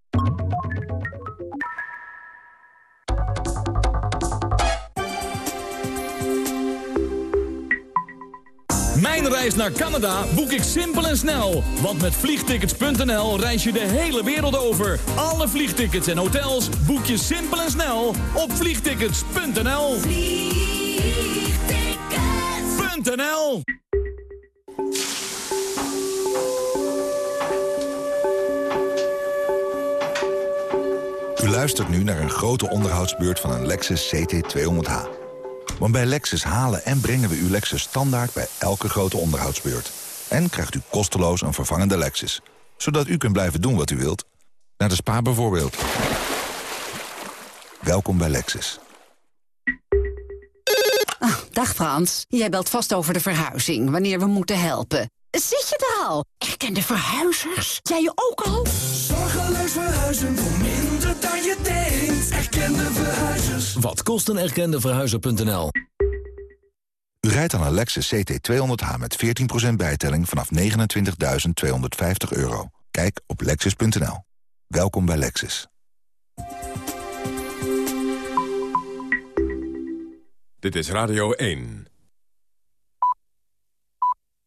Mijn reis naar Canada boek ik simpel en snel. Want met vliegtickets.nl reis je de hele wereld over. Alle vliegtickets en hotels boek je simpel en snel op vliegtickets.nl. Vliegtickets.nl U luistert nu naar een grote onderhoudsbeurt van een Lexus CT200H. Want bij Lexus halen en brengen we uw Lexus standaard bij elke grote onderhoudsbeurt. En krijgt u kosteloos een vervangende Lexus. Zodat u kunt blijven doen wat u wilt. Naar de spa bijvoorbeeld. Welkom bij Lexus. Ah, dag Frans, jij belt vast over de verhuizing, wanneer we moeten helpen. Zit je er al? Erkende verhuizers? Jij je ook al? Zorgeloos verhuizen voor dan je denkt. Erkende verhuizers. Wat kost een erkende verhuizer.nl? U rijdt aan een Lexus CT200H met 14% bijtelling vanaf 29.250 euro. Kijk op lexus.nl. Welkom bij Lexus. Dit is Radio 1.